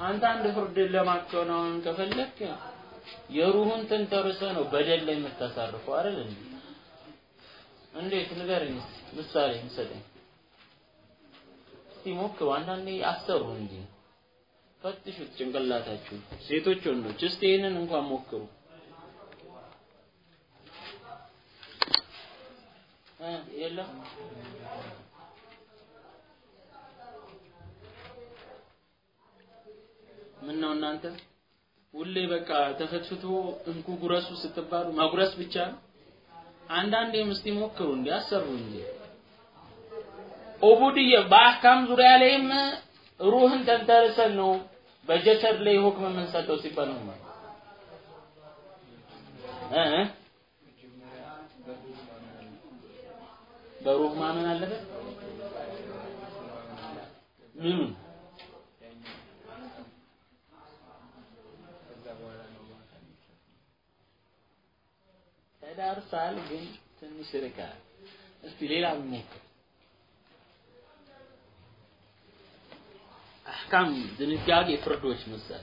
አንተ አንድ ፍርድ ለማከናወን ከፈለክ የሩሁን ተንተርሰ ነው በደል ላይ የምታሳርፈው አይደል እንዴ? እንዴት ንገረኝ ምሳሌ ምሰጠኝ እስቲ አንዳንዴ አሰሩ እንጂ ፈትሹት ጭንቅላታችሁ ሴቶች ወንዶች እስቲ ይህንን እንኳን ሞክሩ የለም ምን ነው እናንተ? ሁሌ በቃ ተፈትፍቶ እንኩ ጉረሱ ስትባሉ ማጉረስ ብቻ ነው? አንዳንዴም እስቲ ሞክሩ እንዲ አሰሩ እንጂ ኡቡድየ በአህካም ዙሪያ ላይም ሩህን ተንተርሰን ነው በጀሰድ ላይ ሁክም የምንሰጠው ሲባል ነው እ በሩህ ማመን አለበት? ምኑን ተዳርሳል ግን ትንሽ ርቃል እስቲ ሌላ ሞክር አህካም ድንጋጌ ፍርዶች ምሳሌ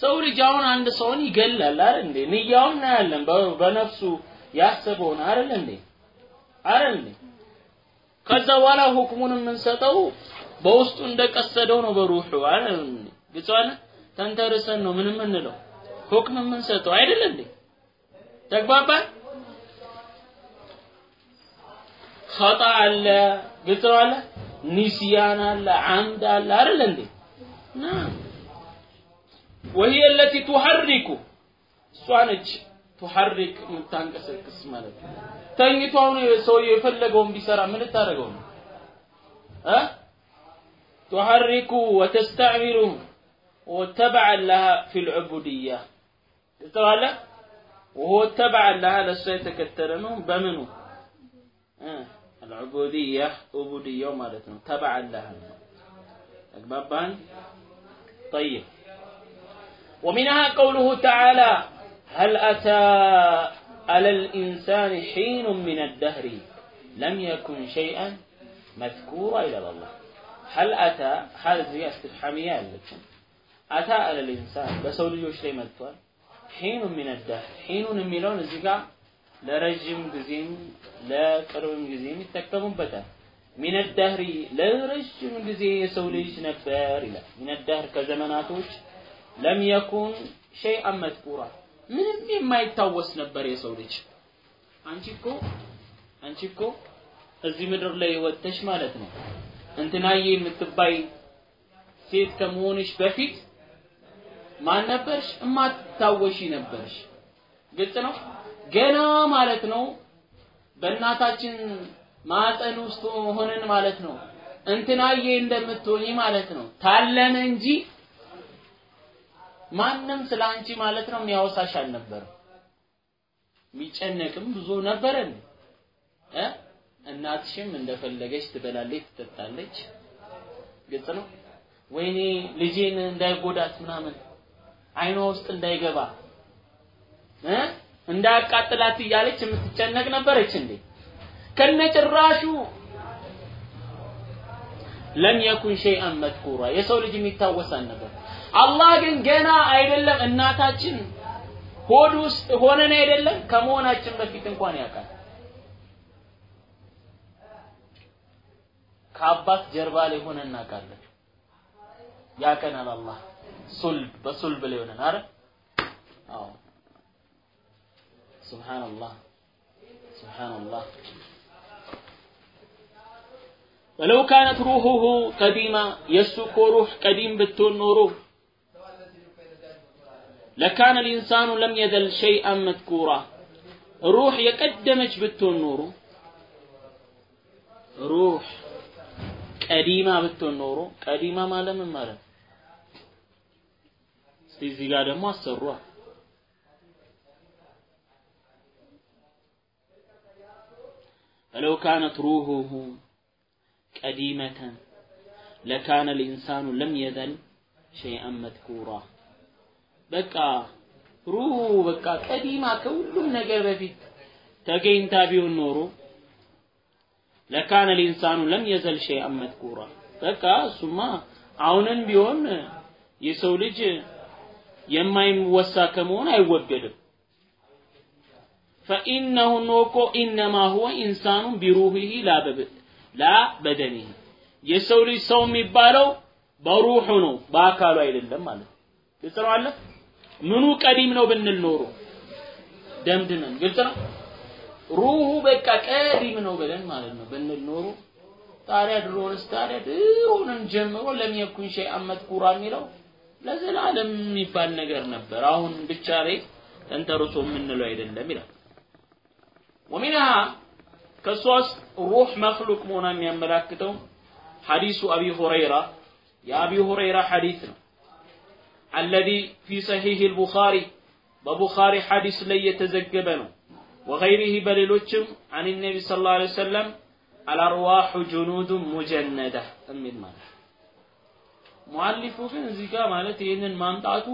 ሰው ልጅ አሁን አንድ ሰውን ይገላል አይደል እንዴ? ንያውን እናያለን። በነፍሱ ያሰበውን አይደል እንዴ? አይደል እንዴ ከዛ በኋላ ሁክሙን የምንሰጠው በውስጡ እንደቀሰደው ነው በሩሑ አይደል እንዴ ግጿል ተንተርሰን ነው ምን የምንለው ሁክም የምንሰጠው አይደል እንዴ ተግባባን ኸጣ አለ ግልጽ ነው አለ ኒስያን አለ አምድ አለ አይደል እንዴ ናም وهي التي تحرك እሷ ነች ቱሐሪክ የምታንቀሳቅስ ማለት ነው ተኝቶ አሁን ሰውየው የፈለገውን ቢሰራ ምን ልታደርገው ነው እ تحرك وتستعمل وتبعا لها في العبودية استوى وهو تبعا لها لسه يتكتل ነው በምኑ العبودية عبودية ማለት ነው تبعا لها أقبابان طيب ومنها قوله تعالى هل أتى على الإنسان حين من الدهر لم يكن شيئا مذكورا إلى الله هل أتى هذه استفهامية لكم أتى على الإنسان بسول يوش لي مدتوال حين من الدهر حين የሚለውን እዚህ ጋር ለረጅም ጊዜም ለቅርብም ጊዜም ይጠቀሙበታል ሚን ደህሪ ለረጅም ጊዜ የሰው ልጅ ነበር ይላል ሚን ደህር ከዘመናቶች ለም የኩን ሸይአን መዝኩራ ምንም የማይታወስ ነበር የሰው ልጅ አንቺ እኮ አንቺ እኮ እዚህ ምድር ላይ ወጥተሽ ማለት ነው እንትናዬ የምትባይ ሴት ከመሆንሽ በፊት ማን ነበርሽ? እማትታወሺ ነበርሽ። ግልጽ ነው። ገና ማለት ነው በእናታችን ማፀን ውስጥ ሆነን ማለት ነው እንትናዬ እንደምትሆኚ ማለት ነው ታለመ እንጂ ማንም ስለ አንቺ ማለት ነው የሚያወሳሽ አልነበረም። የሚጨነቅም ብዙ ነበረን እ እናትሽም እንደፈለገች ትበላለች፣ ትጠጣለች። ግልጽ ነው። ወይኔ ልጄን እንዳይጎዳት ምናምን አይኗ ውስጥ እንዳይገባ እ እንዳያቃጥላት እያለች የምትጨነቅ ነበረች እንዴ? ከነጭራሹ ለም የኩን ሸይአን መዝኩራ የሰው ልጅ የሚታወስ አልነበር። አላህ ግን ገና አይደለም እናታችን። ሆድ ውስጥ ሆነን አይደለም ከመሆናችን በፊት እንኳን ያውቃል። ከአባት ጀርባ ላይ ሆነን እናውቃለን። ያቀናል አላህ። ሱልብ በሱልብ ላይ ሆነን አረ አዎ። ሱብሃንአላህ ሱብሃንአላህ። ወለው ካነት ሩሁሁ ቀዲማ የእሱ እኮ ሩህ ቀዲም ብትሆን ኖሮ ለካነ ልኢንሳኑ ለም የዘል ሸይአን መዝኩራ ሩህ የቀደመች ብትሆን ኖሮ ሩህ ቀዲማ ብትሆን ኖሮ ቀዲማ ማለት ምን ማለት ነው? እስቲ እዚህ ጋር ደግሞ አሰሯ فلو كانت روحه قديمة لكان الإنسان لم يزل شيئا مذكورا በቃ ሩሁ በቃ ቀዲማ ከሁሉም ነገር በፊት ተገኝታ ቢሆን ኖሮ ለካነ ልኢንሳኑ ለም የዘል ሸይአን መዝኩራ በቃ እሱማ አሁንም ቢሆን የሰው ልጅ የማይወሳ ከመሆን አይወገድም። ፈኢነሁ ኖኮ ኢነማ ሁወ ኢንሳኑን ቢሩሂሂ ላ በደኒሂ። የሰው ልጅ ሰው የሚባለው በሩሑ ነው በአካሉ አይደለም ማለት ነው። ግልጽ ምኑ ቀዲም ነው ብንል ኖሮ? ደምድመን ግልጽ ነው? ሩሁ በቃ ቀዲም ነው ብለን ማለት ነው ብንል ኖሮ ታዲያ ድሮንስ ታዲያ ድሮንም ጀምሮ ለም የኩን ሸይአን መዝኩራ የሚለው ለዘላለም የሚባል ነገር ነበር። አሁን ብቻ ላይ ተንተርሶ የምንለው አይደለም ይላል። ወሚንሃ ከእሷ ሩህ መክሉቅ መሆኗን የሚያመላክተው ሐዲሱ አቢ ሁረይራ። የአቢ ሁረይራ ሐዲስ ነው الذي في صحيح البخاري በቡኻሪ ሐዲስ ላይ የተዘገበ ነው وغيره በሌሎችም عن النبي صلى الله عليه وسلم الأرواح جنود مجندة የሚል ማለት ሙአሊፉ ግን እዚህ ጋር ማለት ይህንን ማምጣቱ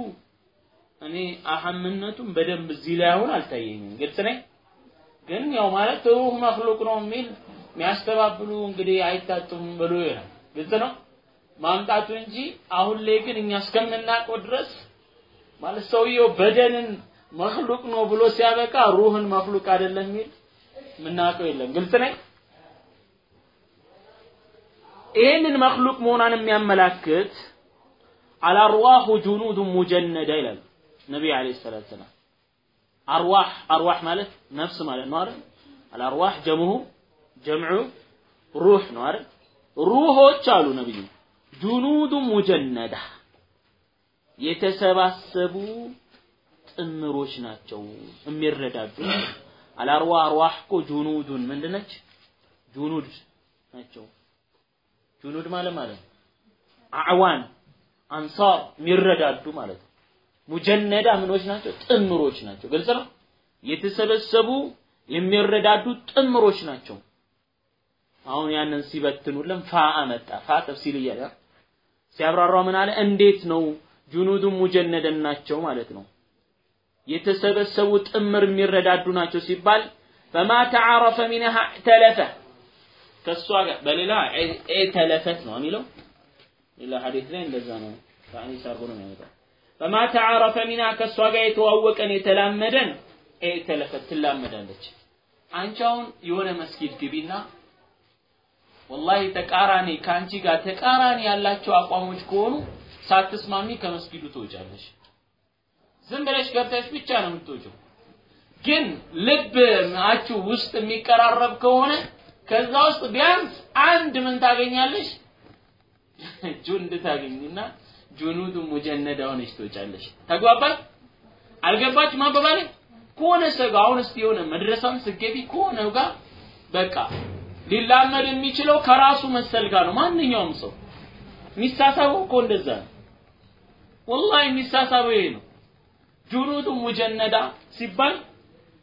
እኔ አሐምነቱን በደንብ እዚህ ላይ አሁን አልታየኝም ግልጽ ነኝ ግን ያው ማለት ሩህ መክሉቅ ነው የሚል የሚያስተባብሉ እንግዲህ አይታጡም ብሎ ይላል ግልጽ ነው ማምጣቱ እንጂ አሁን ላይ ግን እኛ እስከምናውቀው ድረስ ማለት ሰውየው በደንን መክሉቅ ነው ብሎ ሲያበቃ ሩህን መክሉቅ አይደለም የሚል የምናውቀው የለም። ግልጽ ነኝ? ይህንን መክሉቅ መሆኗን የሚያመላክት አልአርዋሁ ጁኑዱ ሙጀነዳ ይላል ነቢይ አለይሂ ሰላቱ ሰላም አርዋህ አርዋህ ማለት ነፍስ ማለት ነው አይደል? አልአርዋህ ጀምሁ ጀምዑ ሩህ ነው አይደል? ሩሆች አሉ ነብዩ ጁኑዱ ሙጀነዳ። የተሰባሰቡ ጥምሮች ናቸው የሚረዳዱ አልአርዋ አርዋህ እኮ ጁኑዱን ምንድነች? ጁኑድ ናቸው። ጁኑድ ማለት ማለት አዕዋን አንሳር የሚረዳዱ ማለት ነው። ሙጀነዳ ምኖች ናቸው? ጥምሮች ናቸው። ግልጽ ነው? የተሰበሰቡ የሚረዳዱ ጥምሮች ናቸው። አሁን ያንን ሲበትኑልን ፋ አመጣ ፋ ተፍሲል እያለ ሲያብራራው ምን አለ? እንዴት ነው ጁኑዱ ሙጀነደን ናቸው ማለት ነው። የተሰበሰቡ ጥምር የሚረዳዱ ናቸው ሲባል ፈማ ተዓረፈ ሚንሃ ተለፈ ከእሷ ጋር በሌላ ኤተለፈት ነው የሚለው። ሌላ ሐዲስ ላይ እንደዛ ነው። ታኒስ አርጎ ነው የሚያመጣው ፈማ ተዓረፈ ሚና ከእሷ ጋር የተዋወቀን የተላመደን ኤተለፈት ትላመዳለች። አንቺ አሁን የሆነ መስጊድ ግቢና ወላሂ ተቃራኒ ከአንቺ ጋር ተቃራኒ ያላቸው አቋሞች ከሆኑ ሳትስማሚ ከመስጊዱ ትወጫለሽ። ዝም ብለሽ ገብተሽ ብቻ ነው የምትወጪው። ግን ልብ አችሁ ውስጥ የሚቀራረብ ከሆነ ከዛ ውስጥ ቢያንስ አንድ ምን ታገኛለሽ? ጁንድ ታገኝና ጁኑዱ ሙጀነዳ ሆነሽ ትወጫለሽ። ተግባባል አልገባችም አባባሌ? ከሆነ ሰው አሁን እስቲ የሆነ መድረሳም ስገቢ ከሆነ ጋር በቃ ሊላመድ የሚችለው ከራሱ መሰል ጋር ነው። ማንኛውም ሰው የሚሳሳበው እኮ እንደዛ ነው። ወላሂ የሚሳሳበው ይሄ ነው። ጁኑዱ ሙጀነዳ ሲባል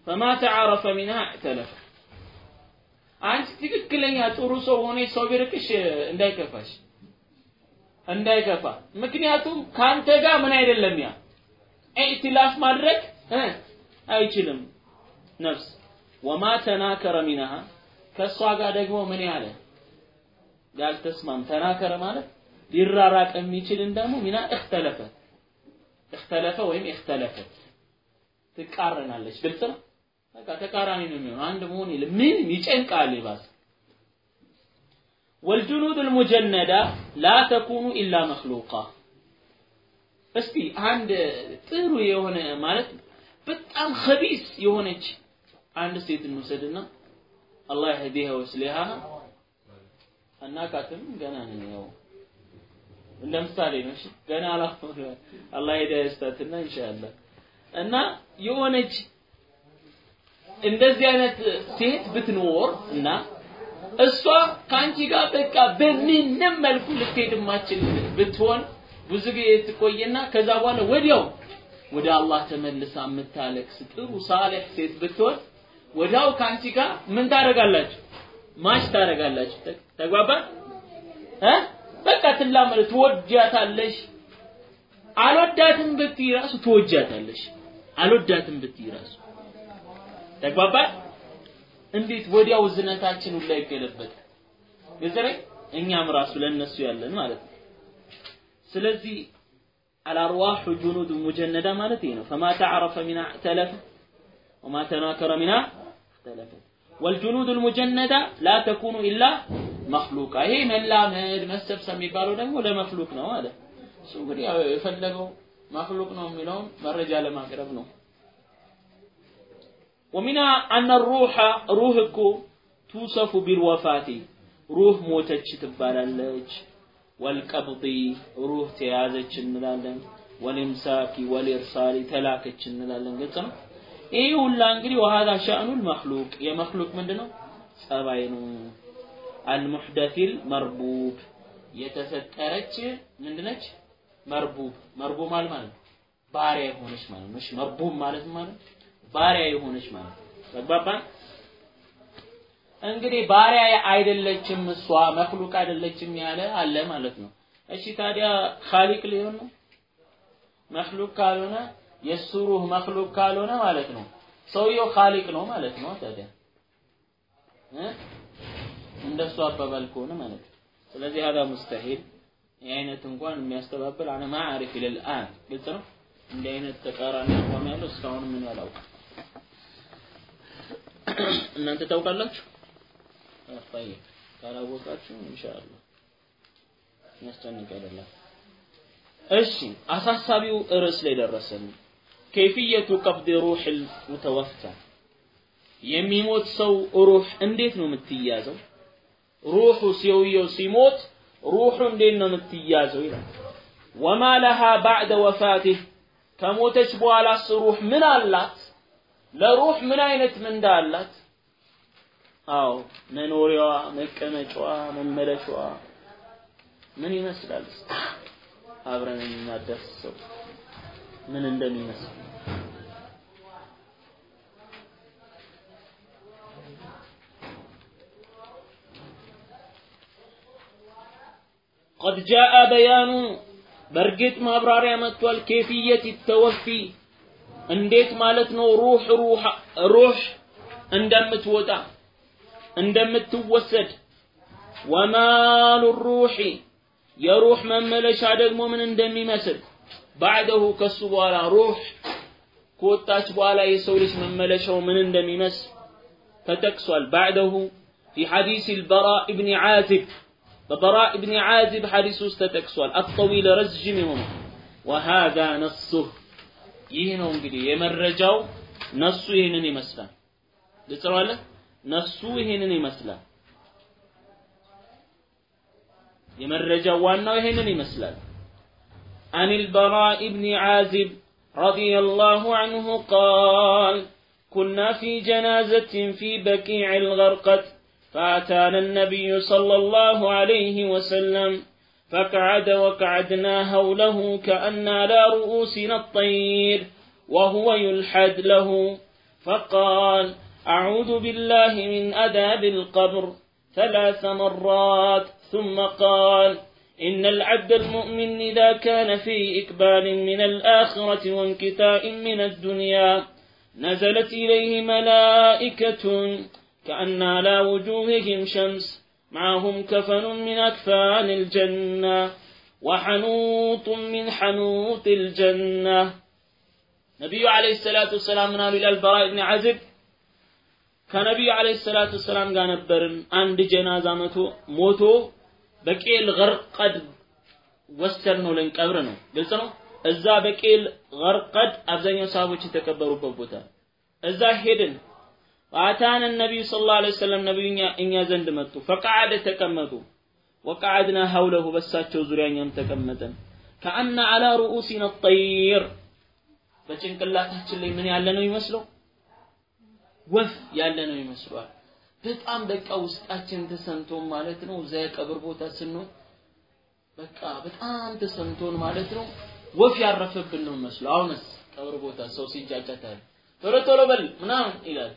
ፈማ ተዓረፈ ሚንሃ እዕተለፈ። አንቺ ትክክለኛ ጥሩ ሰው ሆነ ሰው ቢርቅሽ እንዳይከፋሽ እንዳይከፋ። ምክንያቱም ካንተ ጋር ምን አይደለም ያ? ኢዕትላፍ ማድረግ አይችልም ነፍስ። ወማ ተናከረ ሚንሃ ከእሷ ጋር ደግሞ ምን ያለ ያልተስማም ተናከረ ማለት ሊራራቅ የሚችልን ደግሞ ሚና እክተለፈ እክተለፈ ወይም እክተለፈት ትቃረናለች። ግልጽ ነው። በቃ ተቃራኒ ነው የሚሆነው። አንድ መሆን የለም። ምንም ይጨንቃል ይባስ والجنود المجندة لا تكون إلا مخلوقة እስቲ አንድ ጥሩ የሆነ ማለት በጣም خبيث የሆነች አንድ ሴት እንውሰድና አላህ ይህዲሃ ወስሊሃ አናቃትም። ገና ነን ያው። እንደ ምሳሌ ነው ገና አላ አላህ ሂዳያ ይስጣትና ኢንሻአላህ። እና የሆነች እንደዚህ አይነት ሴት ብትኖር እና እሷ ከአንቺ ጋር በቃ በምንም መልኩ ልትሄድ ብትሆን ብዙ ጊዜ ትቆይና ከዛ በኋላ ወዲያው ወደ አላህ ተመልሳ የምታለቅስ ጥሩ ሳሌሕ ሴት ብትሆን ወዲያው ከአንቺ ጋር ምን ታደርጋላችሁ? ማሽ ታደርጋላችሁ። ተግባባን እ በቃ ትላመደ ትወጃታለሽ። አልወዳትም ብትይ ራሱ ትወጃታለሽ። አልወዳትም ብትይ ራሱ ተግባባን። እንዴት ወዲያው ዝነታችን ሁላ ይገለበጣል። ገዘረ እኛም ራሱ ለነሱ ያለን ማለት ነው። ስለዚህ አልአርዋህ ጁኑድ ሙጀነዳ ማለት ይሄ ነው። ፈማ ተዓረፈ ሚና ተለፈ ወማ ተናከረ ሚና ተለፈ والجنود المجندة لا تكون إلا مخلوقة ይሄ መላመድ መሰብሰብ የሚባለው ደግሞ ለመክሉቅ ነው አለ። እሱ እንግዲህ ያው የፈለገው መክሉቅ ነው የሚለውን መረጃ ለማቅረብ ነው። ومنها أن الروح روح እኮ توصف بالوفاة روح ሞተች ትባላለች። ወልቀብጢ ሩህ ተያዘች እንላለን። ወልምሳኪ ወልኢርሳሊ ተላከች እንላለን። ግልጽ ነው። ይህ ሁላ እንግዲህ ወሃዛ ሸእኑል መክሉቅ የመክሉቅ ምንድነው? ጸባይ ነው። አልሙሕደፊል መርቡብ የተፈጠረች ምንድነች? መርቡብ መርቡብ ማለት ማለት ነው ባሪያ የሆነች ማለት ነው። እሺ መርቡብ ማለት ማለት ባሪያ የሆነች ማለት ነው። ተግባባን? እንግዲህ ባሪያ አይደለችም እሷ መክሉቅ አይደለችም ያለ አለ ማለት ነው። እሺ ታዲያ ኻሊቅ ሊሆን ነው? መክሉቅ ካልሆነ የእሱ ሩህ መክሉቅ ካልሆነ ማለት ነው ሰውየው ኻሊቅ ነው ማለት ነው። ታዲያ እ እንደሱ አባባል ከሆነ ማለት ነው። ስለዚህ هذا مستحيل ይህ አይነት እንኳን የሚያስተባብል አነ ማዕሪፍ ለልአን ግልጽ ነው። እንዲህ አይነት ተቃራኒ አቋም ያለው እስካሁን ምን ያላውቅ እናንተ ታውቃላችሁ? طيب ካላወቃችሁ ኢንሻአላህ የሚያስጨንቅ አይደለም። እሺ አሳሳቢው ርዕስ ላይ ደረሰን። ከይፍየቱ ቀብድ ሩህ ሙተወፋ የሚሞት ሰው ሩህ እንዴት ነው የምትያዘው? ሩሑ ሰውየው ሲሞት ሩሑ እንዴት ነው የምትያዘው ይላል። ወማ ለሃ ባዕደ ወፋቲህ ከሞተች በኋላስ ሩህ ምን አላት? ለሩህ ምን አይነት ምንዳ አላት? አዎ መኖሪያዋ፣ መቀመጫዋ፣ መመለሻዋ ምን ይመስላል? አብረን የምናደርሰው ምን እንደሚመስል قد جاء بيان በእርግጥ ማብራሪያ መጥቷል። ኬፍየት ተወፊ እንዴት ማለት ነው ሩህ ሩህ ሩህ እንደምትወጣ እንደምትወሰድ ወማሉ ሩሒ የሩህ መመለሻ ደግሞ ምን እንደሚመስል ባዕደሁ ከሱ በኋላ ሩህ ከወጣች በኋላ የሰው ልጅ መመለሻው ምን እንደሚመስል ተጠቅሷል። ባዕደሁ ፊ ሐዲስ አልበራ ኢብን ዓዚብ በበራ ኢብን ዓዚብ ሐዲስ ውስጥ ተጠቅሷል። አጠዊል ረዥም የሆነ ወሃዛ ነሱህ ይህ ነው እንግዲህ የመረጃው ነሱ ይህንን ይመስላል። ልጽዋለ ነሱ ይህንን ይመስላል። የመረጃው ዋናው ይሄንን ይመስላል። عن البراء بن عازب رضي الله عنه قال كنا في جنازة في بكيع الغرقد فأتانا النبي صلى الله عليه وسلم فقعد وقعدنا حوله كأن على رؤوسنا الطير وهو يلحد له فقال أعوذ بالله من أداب القبر ثلاث مرات. ثم قال إن العبد المؤمن إذا كان في إقبال من الآخرة وانكتاء من الدنيا نزلت إليه ملائكة كأن على وجوههم شمس معهم كفن من أكفان الجنة وحنوط من حنوط الجنة ነቢዩ ዓለይሂ ሰላቱ ወሰላም ምን አሉ ይላል በራ ኢብኑ ዓዚብ ከነቢዩ ዓለይሂ ሰላቱ ወሰላም ጋር ነበርን። አንድ ጀናዛ መቶ ሞቶ በቄል ገርቀድ ወሰድ ነው ልንቀብር ነው። ግልጽ ነው። እዛ በቄል ገርቀድ አብዛኛው ሰሃቦች የተቀበሩበት ቦታ እዛ ሄድን። አታን ነቢዩ ሰለላሁ ዐለይሂ ወሰለም ነቢዩ እኛ ዘንድ መጡ። ፈቀዓደ ተቀመጡ። ወቀዓድና ሐውለሁ በሳቸው ዙሪያ እኛም ተቀመጠን። ከአነ ዐላ ሩኡሲና ጠይር በጭንቅላታችን ላይ ምን ያለ ነው ይመስለው ወፍ ያለ ነው ይመስሏል። በጣም በቃ ውስጣችን ተሰምቶን ማለት ነው። እዛ የቀብር ቦታ ስንሆን በቃ በጣም ተሰምቶን ማለት ነው። ወፍ ያረፈብን ነው መስሎ። አሁንስ ቀብር ቦታ ሰው ሲጫጫታል ቶሎ ቶሎ በል ምናምን ይላል።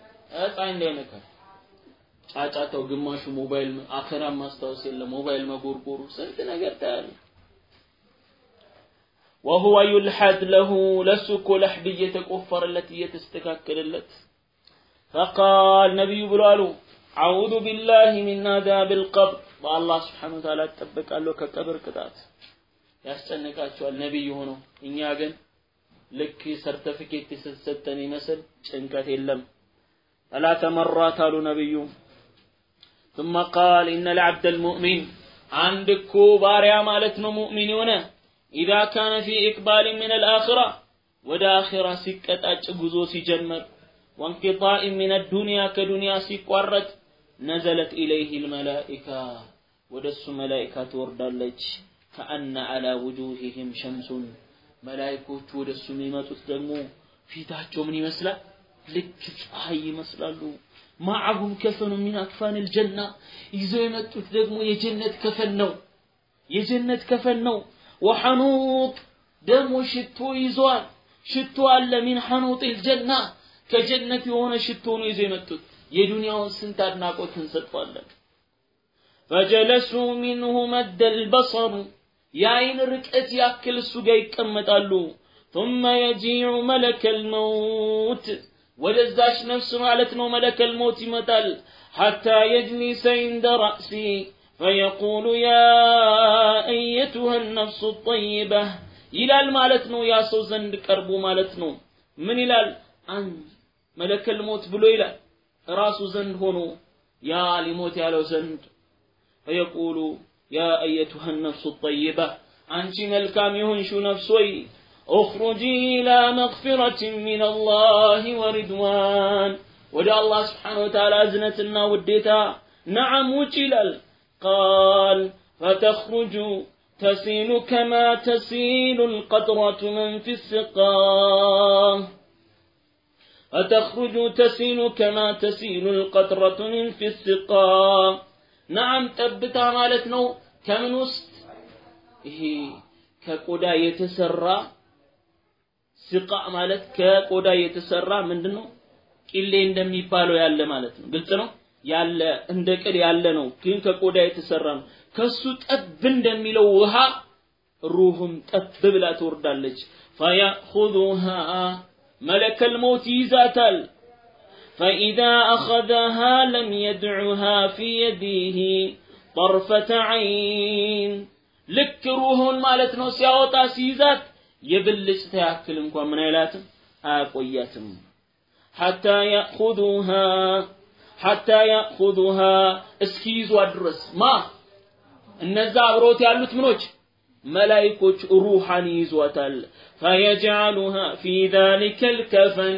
ፀሐይ እንዳይነካ ጫጫታው፣ ግማሹ ሞባይል አኸራ ማስታወስ የለም ሞባይል መጎርጎሩ፣ ስንት ነገር ታያለ። وهو يلحد له ለሱ እኮ ለሕድ እየተቆፈረለት እየተስተካከለለት فقال النبي ብሎ አሉ አዑዙ ቢላሂ ሚን አዛብል ቀብር በአላህ ስብሓነሁ ወተዓላ እጠበቃለሁ ከቀብር ቅጣት። ያስጨንቃቸዋል ነቢይ ሆኖ እኛ ግን ልክ ሰርተፊኬት የተሰጠን ይመስል ጭንቀት የለም። ثلاث مرات አሉ ነቢዩ ثم قال إن العبد المؤمن አንድ እኮ ባሪያ ማለት ነው ሙእሚን የሆነ إذا كان في إقبال من الآخرة ወደ አኺራ ሲቀጣጭ ጉዞ ሲጀመር وانقطاع من الدنيا كدنيا ሲቋረጥ ነዘለት ኢለይህ ልመላኢካ ወደ እሱ መላኢካ ትወርዳለች። ከአነ አላ ውጁሂህም ሸምሱን መላይኮቹ ወደ እሱ የሚመጡት ደግሞ ፊታቸው ምን ይመስላል? ልክ ፀሐይ ይመስላሉ። ማዕሁም ከፈኑ ሚን አክፋን ልጀና ይዘው የመጡት ደግሞ የጀነት ከፈን ነው። የጀነት ከፈን ነው። ወሐኑጥ ደግሞ ሽቶ ይዘዋል። ሽቶ አለ ሚን ሐኑጥ ልጀና ከጀነት የሆነ ሽቶ ነው ይዘው የመጡት የዱንያውን ስንት አድናቆት እንሰጠዋለን ፈጀለሱ ሚንሁ መደ ልበሰሩ የአይን ርቀት ያክል እሱ ጋር ይቀመጣሉ ثم يجيع ملك الموت ወደዛች ነፍስ ማለት ነው መለከ الموت ይመጣል حتى يجلس عند رأسي فيقول يا أيتها النفس الطيبة ይላል ማለት ነው ያ ሰው ዘንድ ቀርቦ ማለት ነው ምን ይላል አን መለከል ሞት ብሎ ይላል ራሱ ዘንድ ሆኖ ያ ሊሞት ያለው ዘንድ فيقول يا أيتها النفس الطيبة أنت ملكام يهنشو نفسي اخرجي إلى مغفرة من الله ورضوان ودى الله سبحانه وتعالى أزنتنا وديتا نعم وجلال قال فتخرج تسيل كما تسيل القطرة من في السقاه فتخرج تسيل كما تسيل القطرة من في السقاه ናም ጠብታ ማለት ነው ከምን ውስጥ ይሄ ከቆዳ የተሰራ ስቃ ማለት ከቆዳ የተሰራ ምንድነው ቂሌ እንደሚባለው ያለ ማለት ነው ግልጽ ነው ያለ እንደ ቅል ያለ ነው ግን ከቆዳ የተሰራ ነው ከሱ ጠብ እንደሚለው ውሃ ሩህም ጠብ ብላ ትወርዳለች فيأخذها ملك الموت ይዛታል فإذا أخذها لم يدعها في يديه طرفة عين ልክ ሩሁን ማለት ነው ሲያወጣ ሲይዛት የብልጭ ተያክል እንኳን ምን አይላትም አያቆያትም حتى يأخذها حتى يأخذها እስኪይዟት ድረስ ማ እነዛ አብሮት ያሉት ምኖች መላይኮች ሩሃን ይይዟታል فيجعلها في ذلك الكفن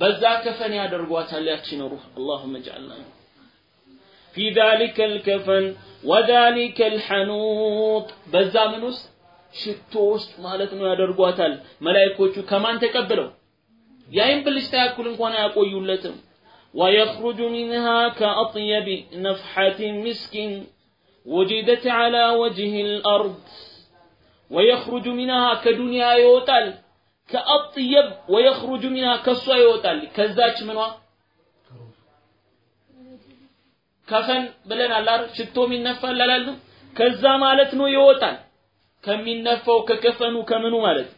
በዛ ከፈን ያደርጓታል ያችን ሩህ اللهم اجعلنا في ذلك الكفن وذلك الحنوط በዛ ምን ውስጥ ሽቶ ውስጥ ማለት ነው ያደርጓታል መላእክቶቹ ከማን ተቀብለው ያይን ብልጭታ ያክል እንኳን አያቆዩለትም ويخرج منها كأطيب نفحة مسك وجدت على وجه الأرض ወየኽሩጁ ሚንሃ ከዱንያ ይወጣል ከአጥየብ ወየኽሩጁ ሚንሃ ከሷ ይወጣል። ከዛች ምኗ? ከፈን ብለናል አይደል? ሽቶም ይነፋል አላሉ ከዛ ማለት ነው ይወጣል። ከሚነፋው ከከፈኑ ከምኑ ማለት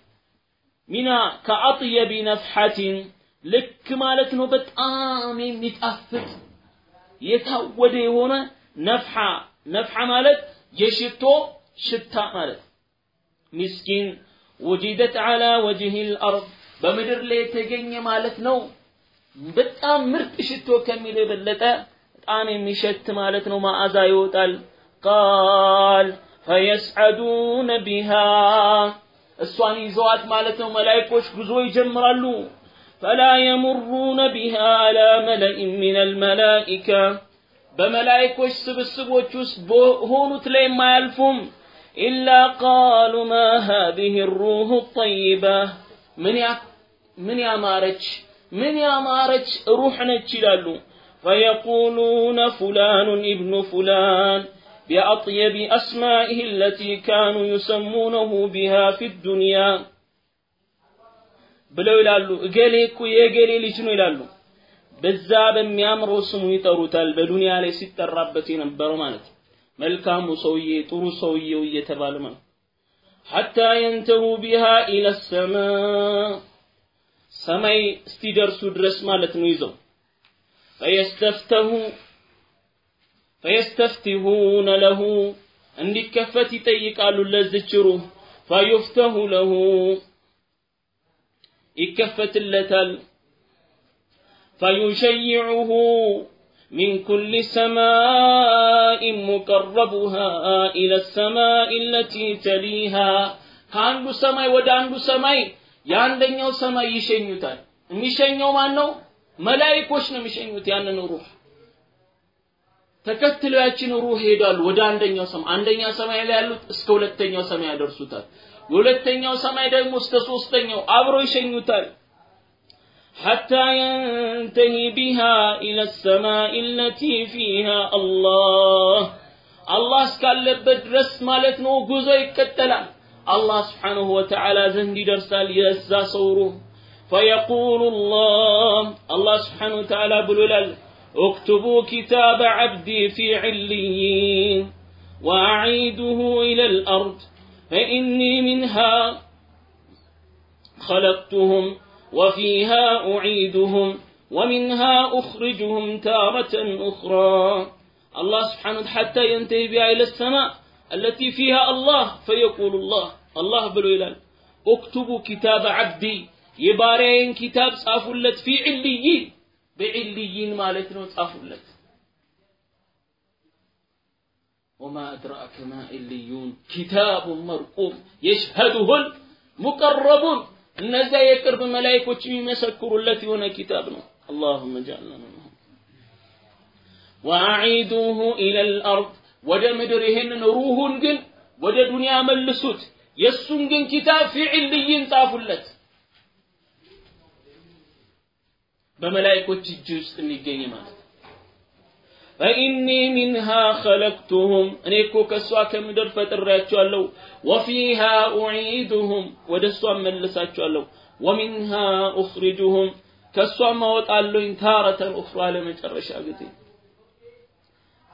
ሚና ከአጥየቢ ነፍሐቲን ልክ ማለት ነው በጣም የሚጣፍጥ የታወደ የሆነ ነፍሐ። ነፍሐ ማለት የሽቶ ሽታ ማለት ሚስኪን ውጂደት አላ ወጅህ ልአርድ በምድር ላይ የተገኘ ማለት ነው። በጣም ምርጥ ሽቶ ከሚል የበለጠ በጣም የሚሸት ማለት ነው። መዓዛ ይወጣል። ቃል ፈየስዐዱነ ቢሃ እሷን ይዘዋት ማለት ነው። መላይኮች ጉዞ ይጀምራሉ። ፈላ የሙሩነ ቢሃ አላ መለኢን ሚን አልመላኢካ በመላይኮች ስብስቦች ውስጥ በሆኑት ላይ የማያልፉም ኢላ ቃሉ ማ هذه الروح الطيبة ምን ያ ምን ያማረች ምን ያማረች ሩህ ነች ይላሉ فيقولون فلان ابن فلان بأطيب أسمائه التي كانوا يسمونه بها في الدنيا ብለው ይላሉ እገሌ እኮ የእገሌ ልጅ ነው ይላሉ በዛ በሚያምረው ስሙ ይጠሩታል በዱንያ ላይ ሲጠራበት የነበረው ማለት መልካሙ ሰውዬ ጥሩ ሰውዬው እየተባለ ነው! ሐታ የንተው ቢሃ ኢለ ሰማ ሰማይ እስቲደርሱ ድረስ ማለት ነው ይዘው። ፈየስተፍተሁ ፈየስተፍቲሁነ ለሁ እንዲከፈት ይጠይቃሉ ለዝችሩ ሩህ። ፈዩፍተሁ ለሁ ይከፈትለታል። ፈዩሸይዑሁ من كل سماء مقربها إلى السماء التي تليها ከአንዱ ሰማይ ወደ አንዱ ሰማይ የአንደኛው ሰማይ ይሸኙታል የሚሸኘው ማን ነው መላይኮች ነው የሚሸኙት ያንን ሩህ ተከትለው ያችን ሩህ ሄዳሉ ወደ አንደኛው ሰማይ አንደኛ ሰማይ ላይ ያሉት እስከ ሁለተኛው ሰማይ ያደርሱታል የሁለተኛው ሰማይ ደግሞ እስከ ሶስተኛው አብሮ ይሸኙታል حتى ينتهي بها إلى السماء التي فيها الله الله እስካለበት ድረስ ማለት ነው ጉዞ ይከተላል አላህ ስብሓንሁ ወተዓላ ዘንድ ይደርሳል የዛ ሰው ሩህ فيقول الله الله سبحانه وتعالى بلولال اكتبوا كتاب عبدي في عليين وأعيده إلى الأرض فإني منها خلقتهم وفيها أعيدهم ومنها أخرجهم تارة أخرى. الله سبحانه حتى ينتهي بها إلى السماء التي فيها الله فيقول الله الله بالولال اكتبوا كتاب عبدي يبارين كتاب صافلت في عليين بعليين مالتنا صافلت. وما أدراك ما عليون كتاب مرقوم يشهده المقربون. እነዚያ የቅርብ መላይኮች የሚመሰክሩለት የሆነ ኪታብ ነው። አላሁመ ጃልና ወአዒዱሁ ኢለል አርድ ወደ ምድር ይሄንን ሩሁን ግን ወደ ዱንያ መልሱት። የእሱን ግን ኪታብ ፊዕልይን ጻፉለት በመላይኮች እጅ ውስጥ የሚገኝ ማለት فإني منها خلقتهم. ريكو كسوا كم در فتر الله وفيها أعيدهم ودسوا من لساتش الله ومنها أخرجهم كسوا موت الله انتارة أخرى لم الرشاقتي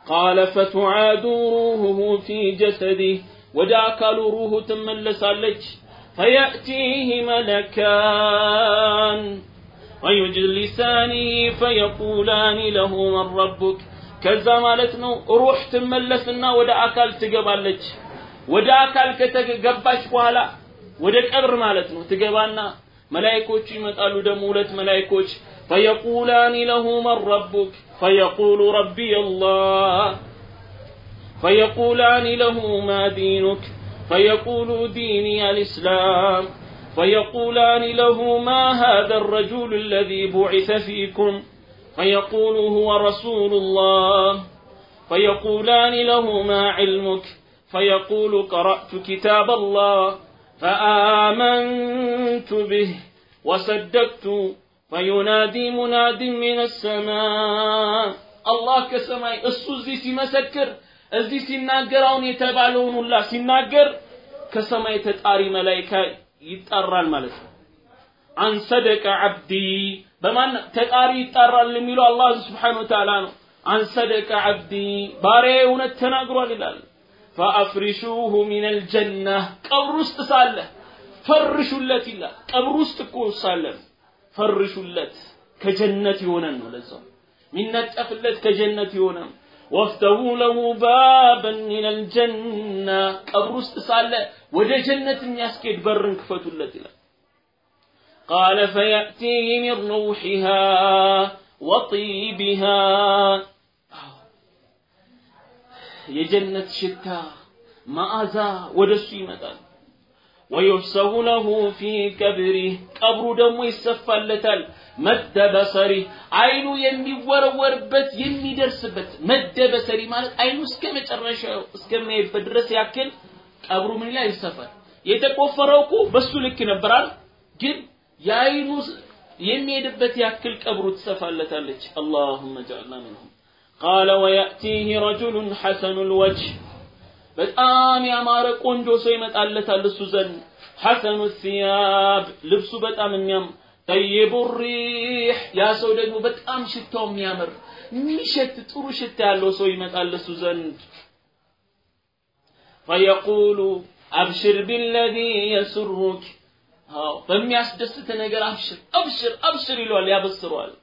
قال فتعاد روحه في جسده وجاك روه تم لسالك فيأتيه ملكان ويجلسانه فيقولان له من ربك ከዛ ማለት ነው ሩህ ትመለስና ወደ አካል ትገባለች ወደ አካል ከተገባች በኋላ ወደ ቀብር ማለት ነው ትገባና መላይኮቹ ይመጣሉ ደግሞ ሁለት መላይኮች فيقولان له من ربك فيقول ربي الله فيقولان له ما دينك فيقول ديني الإسلام فيقولان له ما هذا الرجل الذي بعث فيكم فيقول هو رسول الله فيقولان له ما علمك فيقول قرأت كتاب الله فآمنت به وصدقت فينادي مناد من السماء الله كسماء السوزي ሲመሰክር እዚህ ሲናገር አሁን የተባለውን ሁላ ሲናገር ከሰማይ ተጣሪ መላይካ ይጠራል ማለት ነው አንሰደቀ አብዲ በማን ተጣሪ ይጠራል የሚለው አላህ ስብሓነሁ ወተዓላ ነው። አንሰደቀ አብዲ ባሪያዬ እውነት ተናግሯል ይላል። ፈአፍሪሹሁ ሚነል ጀና ቀብር ውስጥ ሳለ ፈርሹለት ይላል። ቀብር ውስጥ እኮ ሳለ ፈርሹለት ከጀነት የሆነን ነው ለዛው ሚነጠፍለት ከጀነት የሆነ ወፍተሁ ለሁ ባበን ሚነል ጀና ቀብር ውስጥ ሳለ ወደ ጀነት የሚያስኬድ በርን ክፈቱለት ይላል قال فيأتيه من روحها وطيبها የጀነት ሽታ መዓዛ ወደሱ ይመጣል ወዩሕሰቡ ለሁ ፊ ቀብሪህ ቀብሩ ደግሞ ይሰፋለታል መደ በሰሪ አይኑ የሚወረወርበት የሚደርስበት መደ በሰሪ ማለት አይኑ እስከ መጨረሻው እስከሚያይበት ድረስ ያክል ቀብሩ ምን ላይ ይሰፋል የተቆፈረው እኮ በሱ ልክ ነበራል ግን የአይኑ የሚሄድበት ያክል ቀብሩ ትሰፋለታለች። አላሁመ ጀዐልና ሚንሁም። ቃለ ወየእቲህ ረጁሉን ሐሰኑ ልወጅህ በጣም ያማረ ቆንጆ ሰው ይመጣለታል እሱ ዘንድ። ሐሰኑ ሲያብ። ልብሱ በጣም የሚያም። ጠይቡ ሪህ። ያ ሰው ደግሞ በጣም ሽታው የሚያምር የሚሸት ጥሩ ሽታ ያለው ሰው ይመጣል እሱ ዘንድ። ፈየቁሉ አብሽር ቢለዚ አዎ በሚያስደስት ነገር አብሽር አብሽር አብሽር ይሏል ያበስሯል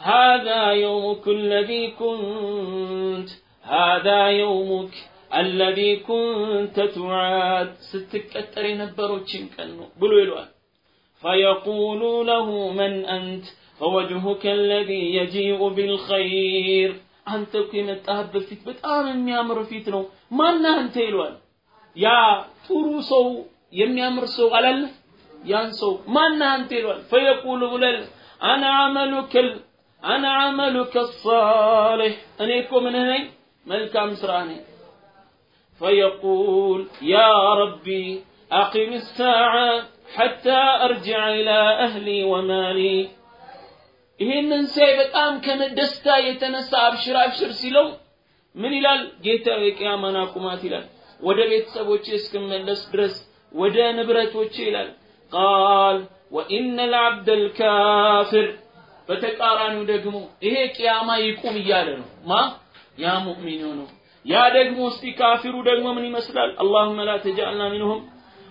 هذا يومك الذي كنت هذا يومك الذي كنت تعاد ستكتر نبروتشين كنو بلو يلوان فيقول له من أنت فوجهك الذي يجيء بالخير أنت كنت أهب فيت بتآمن يا أمر ما من أنت يلوان ያ ጥሩ ሰው የሚያምር ሰው አላለ ያን ሰው ማነህ አንተ ይለዋል فيقول ብለል أنا عملك أنا عملك الصالح أنا يكون من هنا ملكام سراني فيقول يا ربي أقم الساعة حتى أرجع إلى أهلي ومالي ይህንን ሳይ በጣም ከደስታ የተነሳ አብሽር አብሽር ሲለው ምን ይላል ጌታ የቅያማን አቁማት ይላል ወደ ቤተሰቦቼ እስክመለስ ድረስ ወደ ንብረቶቼ ይላል ቃል ወኢነ ልዓብደ ልካፍር በተቃራኒው ደግሞ ይሄ ቅያማ ይቁም እያለ ነው ማ ያ ሙእሚኑ ነው ያ ደግሞ እስቲ ካፊሩ ደግሞ ምን ይመስላል اللهم لا تجعلنا منهم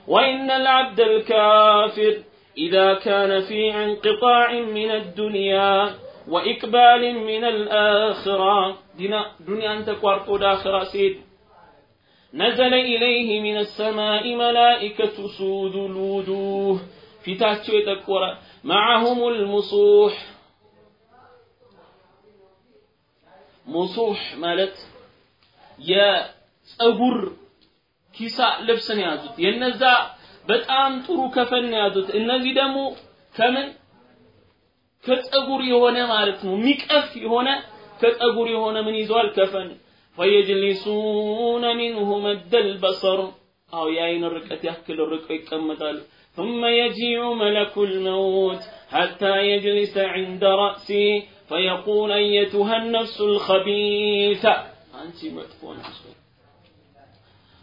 وإن العبد الكافر إذا كان في انقطاع من الدنيا وإقبال من الآخرة دنا دنيا أنت قارتو داخرة سيد نزل إليه من السماء ملائكة سود الوجوه في تاتشو يتكورا معهم المصوح ሙሱህ ማለት የፀጉር ኪሳ ልብስ ነው የያዙት የነዛ በጣም ጥሩ ከፈን ነው የያዙት እነዚህ ደግሞ ከምን ከፀጉር የሆነ ማለት ነው የሚቀፍ የሆነ ከፀጉር የሆነ ምን ይዘዋል ከፈን فيجلسون منه مد البصر أو يعين الرقة يأكل الرقة يكمتال ثم يجيء ملك الموت حتى يجلس عند رأسي فيقول أيتها النفس الخبيثة. أنت مدفون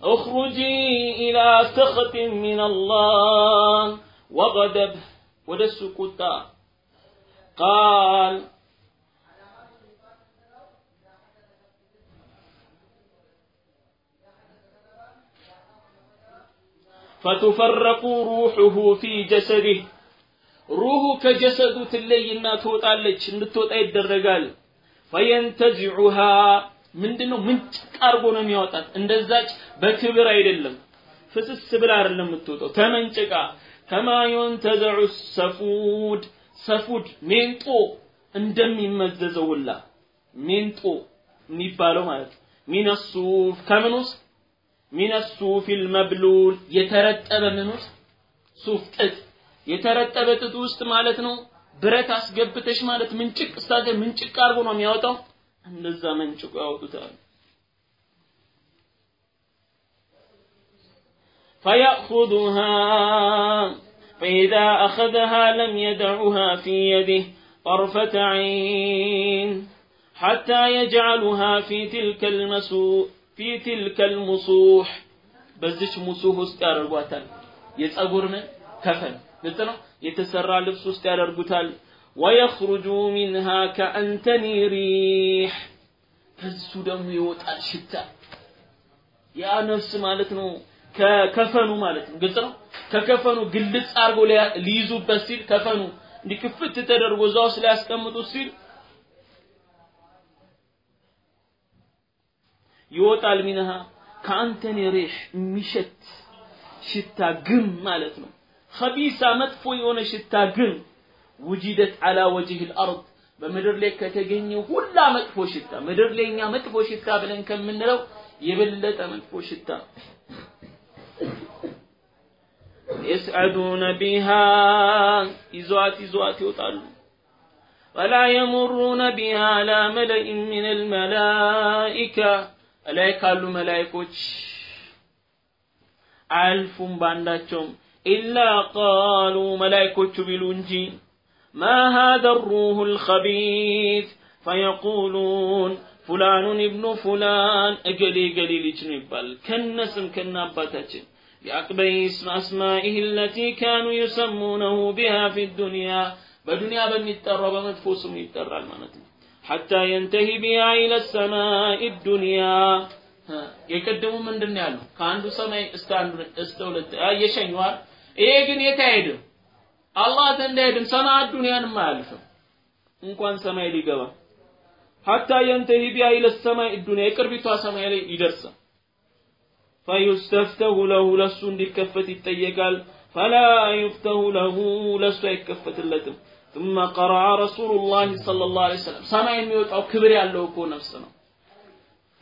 أخرجي إلى سخط من الله. وغضب ودسكتا قال ፈቱፈረቁ ሩሑሁ ፊ ጀሰዲህ ሩሁ ከጀሰዱ ትለይና ትወጣለች እንድትወጣ ይደረጋል። ፈየንተዚዑሃ ምንድነው? ምንጭቅ አርጎ ነው የሚያወጣት። እንደዛች በክብር አይደለም ፍስስ ብላ አይደለም የምትወጣው። ተመንጭቃ ከማ ዩንተዘዑ ሰፉድ ሰፉድ ሜንጦ እንደሚመዘዘውላ። ሜንጦ የሚባለው ማለት ነው። ሚነሱፍ ከምን ውስጥ ሚነሱፍ ልመብሉል የተረጠበ ምን ውስጥ ሱፍ ጥጥ የተረጠበ ጥጥ ውስጥ ማለት ነው ብረት አስገብተሽ ማለት ምንጭቅ እስታገ ምንጭቅ አርጎ ነው የሚያወጣው እንደዛ መንጭቆ ያወጡታል فيأخذها فإذا أخذها لم يدعها في يده طرفة عين حتى يجعلها في تلك ፊ ቲልከል ሙሱህ በዚች ሙሱህ ውስጥ ያደርጓታል። የጸጉር ከፈን ግልጽ ነው። የተሰራ ልብስ ውስጥ ያደርጉታል። ወየኽሩጁ ሚንሃ ከአንተኒ ሪህ ከሱ ደግሞ ይወጣል ሽታ። ያ ነፍስ ማለት ነው ከከፈኑ ማለት ነው። ግልጽ ነው። ከከፈኑ ግልጽ አርጎ ሊይዙበት ሲል ከፈኑ እንዲህ ተደርጎ እዛ ውስጥ ሲል ይወጣል ሚንሃ ከአንተኒ ሪሕ የሚሸት ሽታ ግም ማለት ነው ኸቢሳ መጥፎ የሆነ ሽታ ግን ውጂደት አላ ወጅህ ልአርድ በምድር ላይ ከተገኘ ሁላ መጥፎ ሽታ ምድር ላይ እኛ መጥፎ ሽታ ብለን ከምንለው የበለጠ መጥፎ ሽታ የስዐዱነ ቢሃ ይዟት ይዟት ይወጣሉ ولا يمرون بها على ملئ من الملائكة ላይ ካሉ መላእክቶች አልፉም ባንዳቸውም ኢላ ቃሉ መላእክቶቹ ቢሉ እንጂ ما هذا الروح الخبيث فيقولون فلان ابن فلان እገሌ ገሌ ልጅ ነው ይባላል ከነስም ከነ አባታችን بأقبح اسم أسمائه التي كانوا يسمونه بها في الدنيا በዱንያ በሚጠራው በመጥፎ ስሙ ይጠራል ማለት ነው ሐታ የንተሂ ቢሃ ኢለ ሰማኢ ዱንያ የቀደሙ ምንድን ያሉ ከአንዱ ሰማይ እስከ አንዱ እስከ ሁለት የሸኘዋል። ይሄ ግን የት አላህ ዘንድ አይሄድም። ሰማአ ዱንያንም አያልፍም። እንኳን ሰማይ ሊገባ ሐታ የንተሂ ቢሃ ኢለ ሰማኢ ዱንያ የቅርቢቷ ሰማይ ላይ ይደርሳል። ፈዩስተፍተሁ ለሁ ለሱ እንዲከፈት ይጠየቃል። ፈላ ዩፍተሁ ለሁ ለሱ አይከፈትለትም። ثم قرأ رسول الله صلى الله عليه وسلم ሰማይ የሚወጣው ክብር ያለው እኮ ነፍስ ነው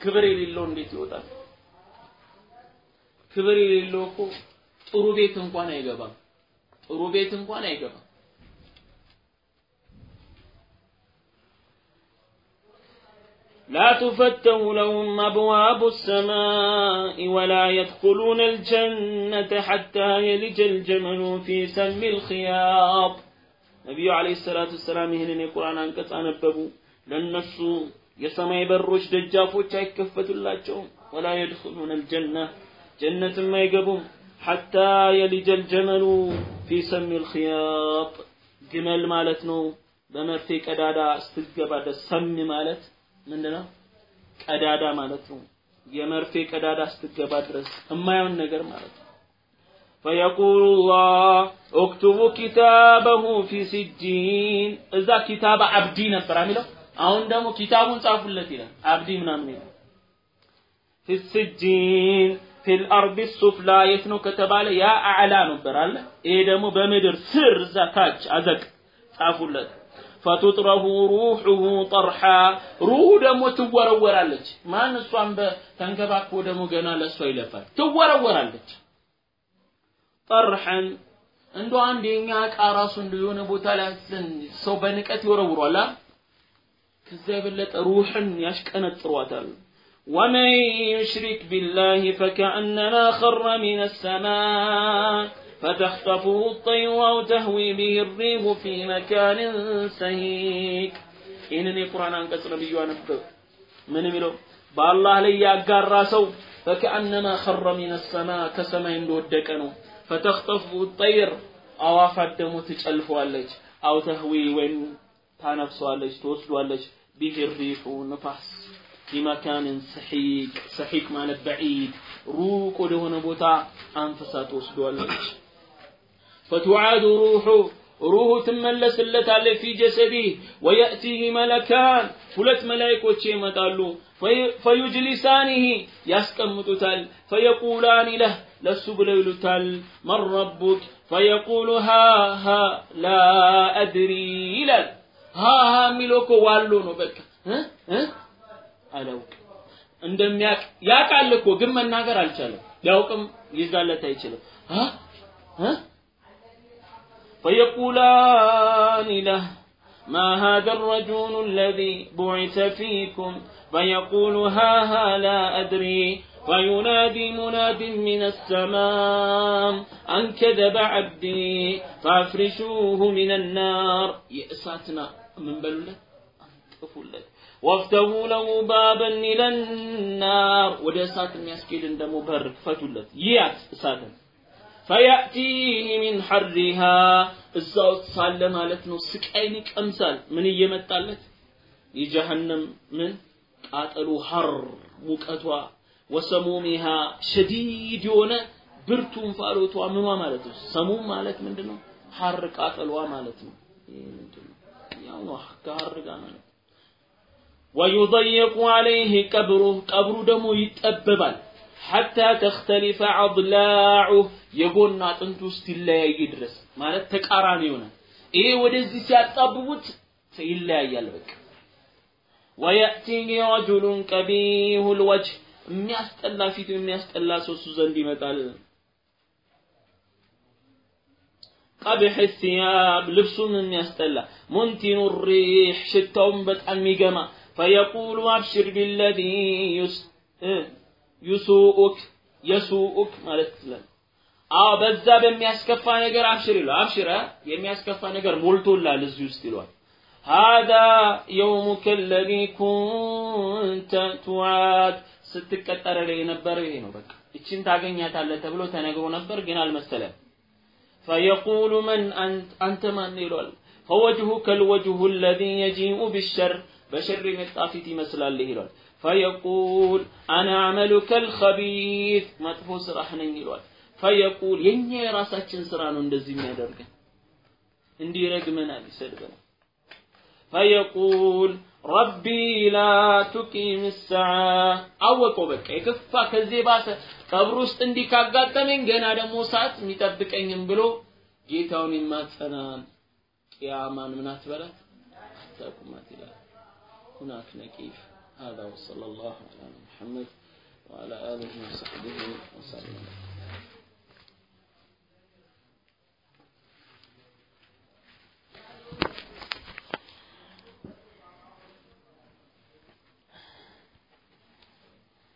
ክብር የሌለው እንዴት ይወጣል ክብር የሌለው እኮ ጥሩ ቤት እንኳን አይገባም ጥሩ ቤት እንኳን አይገባም لا تفتح لهم أبواب السماء ولا يدخلون الجنة حتى يلج الجمل في سم الخياط ነቢዩ አለይሂ ሰላቱ ሰላም ይህንን የቁርአን አንቀጽ አነበቡ። ለነሱ የሰማይ በሮች ደጃፎች አይከፈቱላቸውም። ወላ የድኹሉነ አልጀና ጀነትም አይገቡም። ሐታ የሊጀ አልጀመሉ ፊ ሰሚ አልኽያጥ ግመል ማለት ነው በመርፌ ቀዳዳ ስትገባ ድረስ ሰሚ ማለት ምንድነው? ቀዳዳ ማለት ነው። የመርፌ ቀዳዳ ስትገባ ድረስ እማየውን ነገር ማለት ነው። فيقول الله اكتبوا كتابه في سجين። እዛ كتاب عبدي ነበር የሚለው አሁን ደግሞ ኪታቡን ጻፉለት ይላል። عبدي ምናምን ይላል። في سجين في الأرض السفلى የት ነው ከተባለ ያ አዕላ ነበር አለ። ይሄ ደግሞ በምድር ስር እዛ ታች አዘቅ ጻፉለት። فتطرح روحه طرحا ሩሁ ደግሞ ትወረወራለች። ማን እሷን በተንከባክቦ ደግሞ ገና ለእሷ ይለፋል፣ ትወረወራለች። ጠርሐን እንደ አንድ የኛ እቃ ራሱ እንደ የሆነ ቦታ ላይ ሰው በንቀት ይወረውሯል ከዛ የበለጠ ሩሕን ያሽቀነጥሯታል ومن يشرك بالله فكأنما خر من السماء فتخطفه الطير أو تهوي به الريح في مكان سهيك إنني قرآن أنكس نبي ونبه من ملو بالله لي يقار سو فكأنما خر من السماء كسما يندودكنو فتخطفه الطير أوافت دمو تجألفوالج أو تهوي وين ታነፍሰዋለች ትወስዷለች ቢህ ሪሑ ንፋስ ፊመካንን ሰሒቅ ሰሒቅ ማለት በዒድ ሩቅ ወደሆነ ቦታ አንፍሳ ትወስዷለች ፈቱዓዱ ሩሑ ሩሁ ትመለስለታለች ፊ ጀሰዲህ ወየእቲህ መለካን ሁለት መላይኮች ይመጣሉ ፈዩጅሊሳኒህ ያስቀምጡታል ፈየቁላኒ ለህ ለሱ ብለው ይሉታል መን ረቡክ ፈየቁሉ ሃ ሃ ላ አድሪ ይላል ሃ ሃ የሚለው እኮ ዋሎ ነው በቃ አላውቅ እንደሚያቅ ያውቃል እኮ ግን መናገር አልቻለም ሊያውቅም ይዛለት አይችልም فيقولان له ما هذا الرجل الذي بعث فيكم فيقول ها ها لا أدري فينادي مناد من السماء أن كذب عبدي فافرشوه من النار يأساتنا من بلولة أنطفوا وافتحوا له بابا إلى النار وده سات የሚያስኬድ ደግሞ በር ክፈቱለት ይያት እሳትን ፈያእቲህ ሚን ሐሪሃ እዛ ውስጥ ሳለ ማለት ነው ስቃይን ይቀምሳል ምን እየመጣለት የጀሃነም ምን ቃጠሉ ሐር ሙቀቷ ወሰሙሚሃ ሸዲድ የሆነ ብርቱ እንፋሎቷ ምኗ ማለት ነው። ሰሙም ማለት ምንድነው? ሐር ቃጠሏ ማለት ነው። ይሄ ምንድነው? ያው ነው ከሐር ጋር ማለት ويضيق عليه قبره قبره ደግሞ ይጠበባል حتى تختلف اضلاعه የጎን አጥንቱ ይለያይ ድረስ ማለት ተቃራኒ ይሆናል። ይሄ ወደዚህ ሲያጣብቡት ይለያያል። በቃ ويأتيه رجل كبيه الوجه የሚያስጠላ ፊቱ የሚያስጠላ ሰው እሱ ዘንድ ይመጣል። ቀብሕ ሲያብ ልብሱም የሚያስጠላ ሙንቲኑ ሪሕ ሽታውም በጣም የሚገማ ፈየቁሉ አብሽር ቢለዚ ዩሱኡክ የሱኡክ ማለት ይችላል። አዎ በዛ በሚያስከፋ ነገር አብሽር ይለዋል። አብሽር የሚያስከፋ ነገር ሞልቶላል እዚህ ውስጥ ይለዋል። هذا يومك الذي كنت توعد ስትቀጠር የነበረው ይሄ ነው በቃ እቺን ታገኛታለህ ተብሎ ተነግሮ ነበር ግን አልመሰለም فيقول من أنت أنت من ይሏል فوجهك الوجه الذي يجيء بالشر በሸር የመጣ ፊት ይመስላል ይሏል فيقول أنا عملك الخبيث መጥፎ ስራህ ነኝ ይሏል فيقول የኛ የራሳችን ስራ ነው እንደዚህ የሚያደርገን እንዲረግመናል ይሰድበናል فيقول ربي لا تقيم الساعة አወቀው በቃ የከፋ ከዚህ ባሰ ቀብር ውስጥ እንዲህ ካጋጠመኝ ገና ደግሞ ሰዓት የሚጠብቀኝም ብሎ ጌታውን ይማጸናል። ቅያማን ምን አትበላት አታቁማት ይላል። ሁናክ ነቂፍ هذا وصلى الله على محمد وعلى آله وصحبه وسلم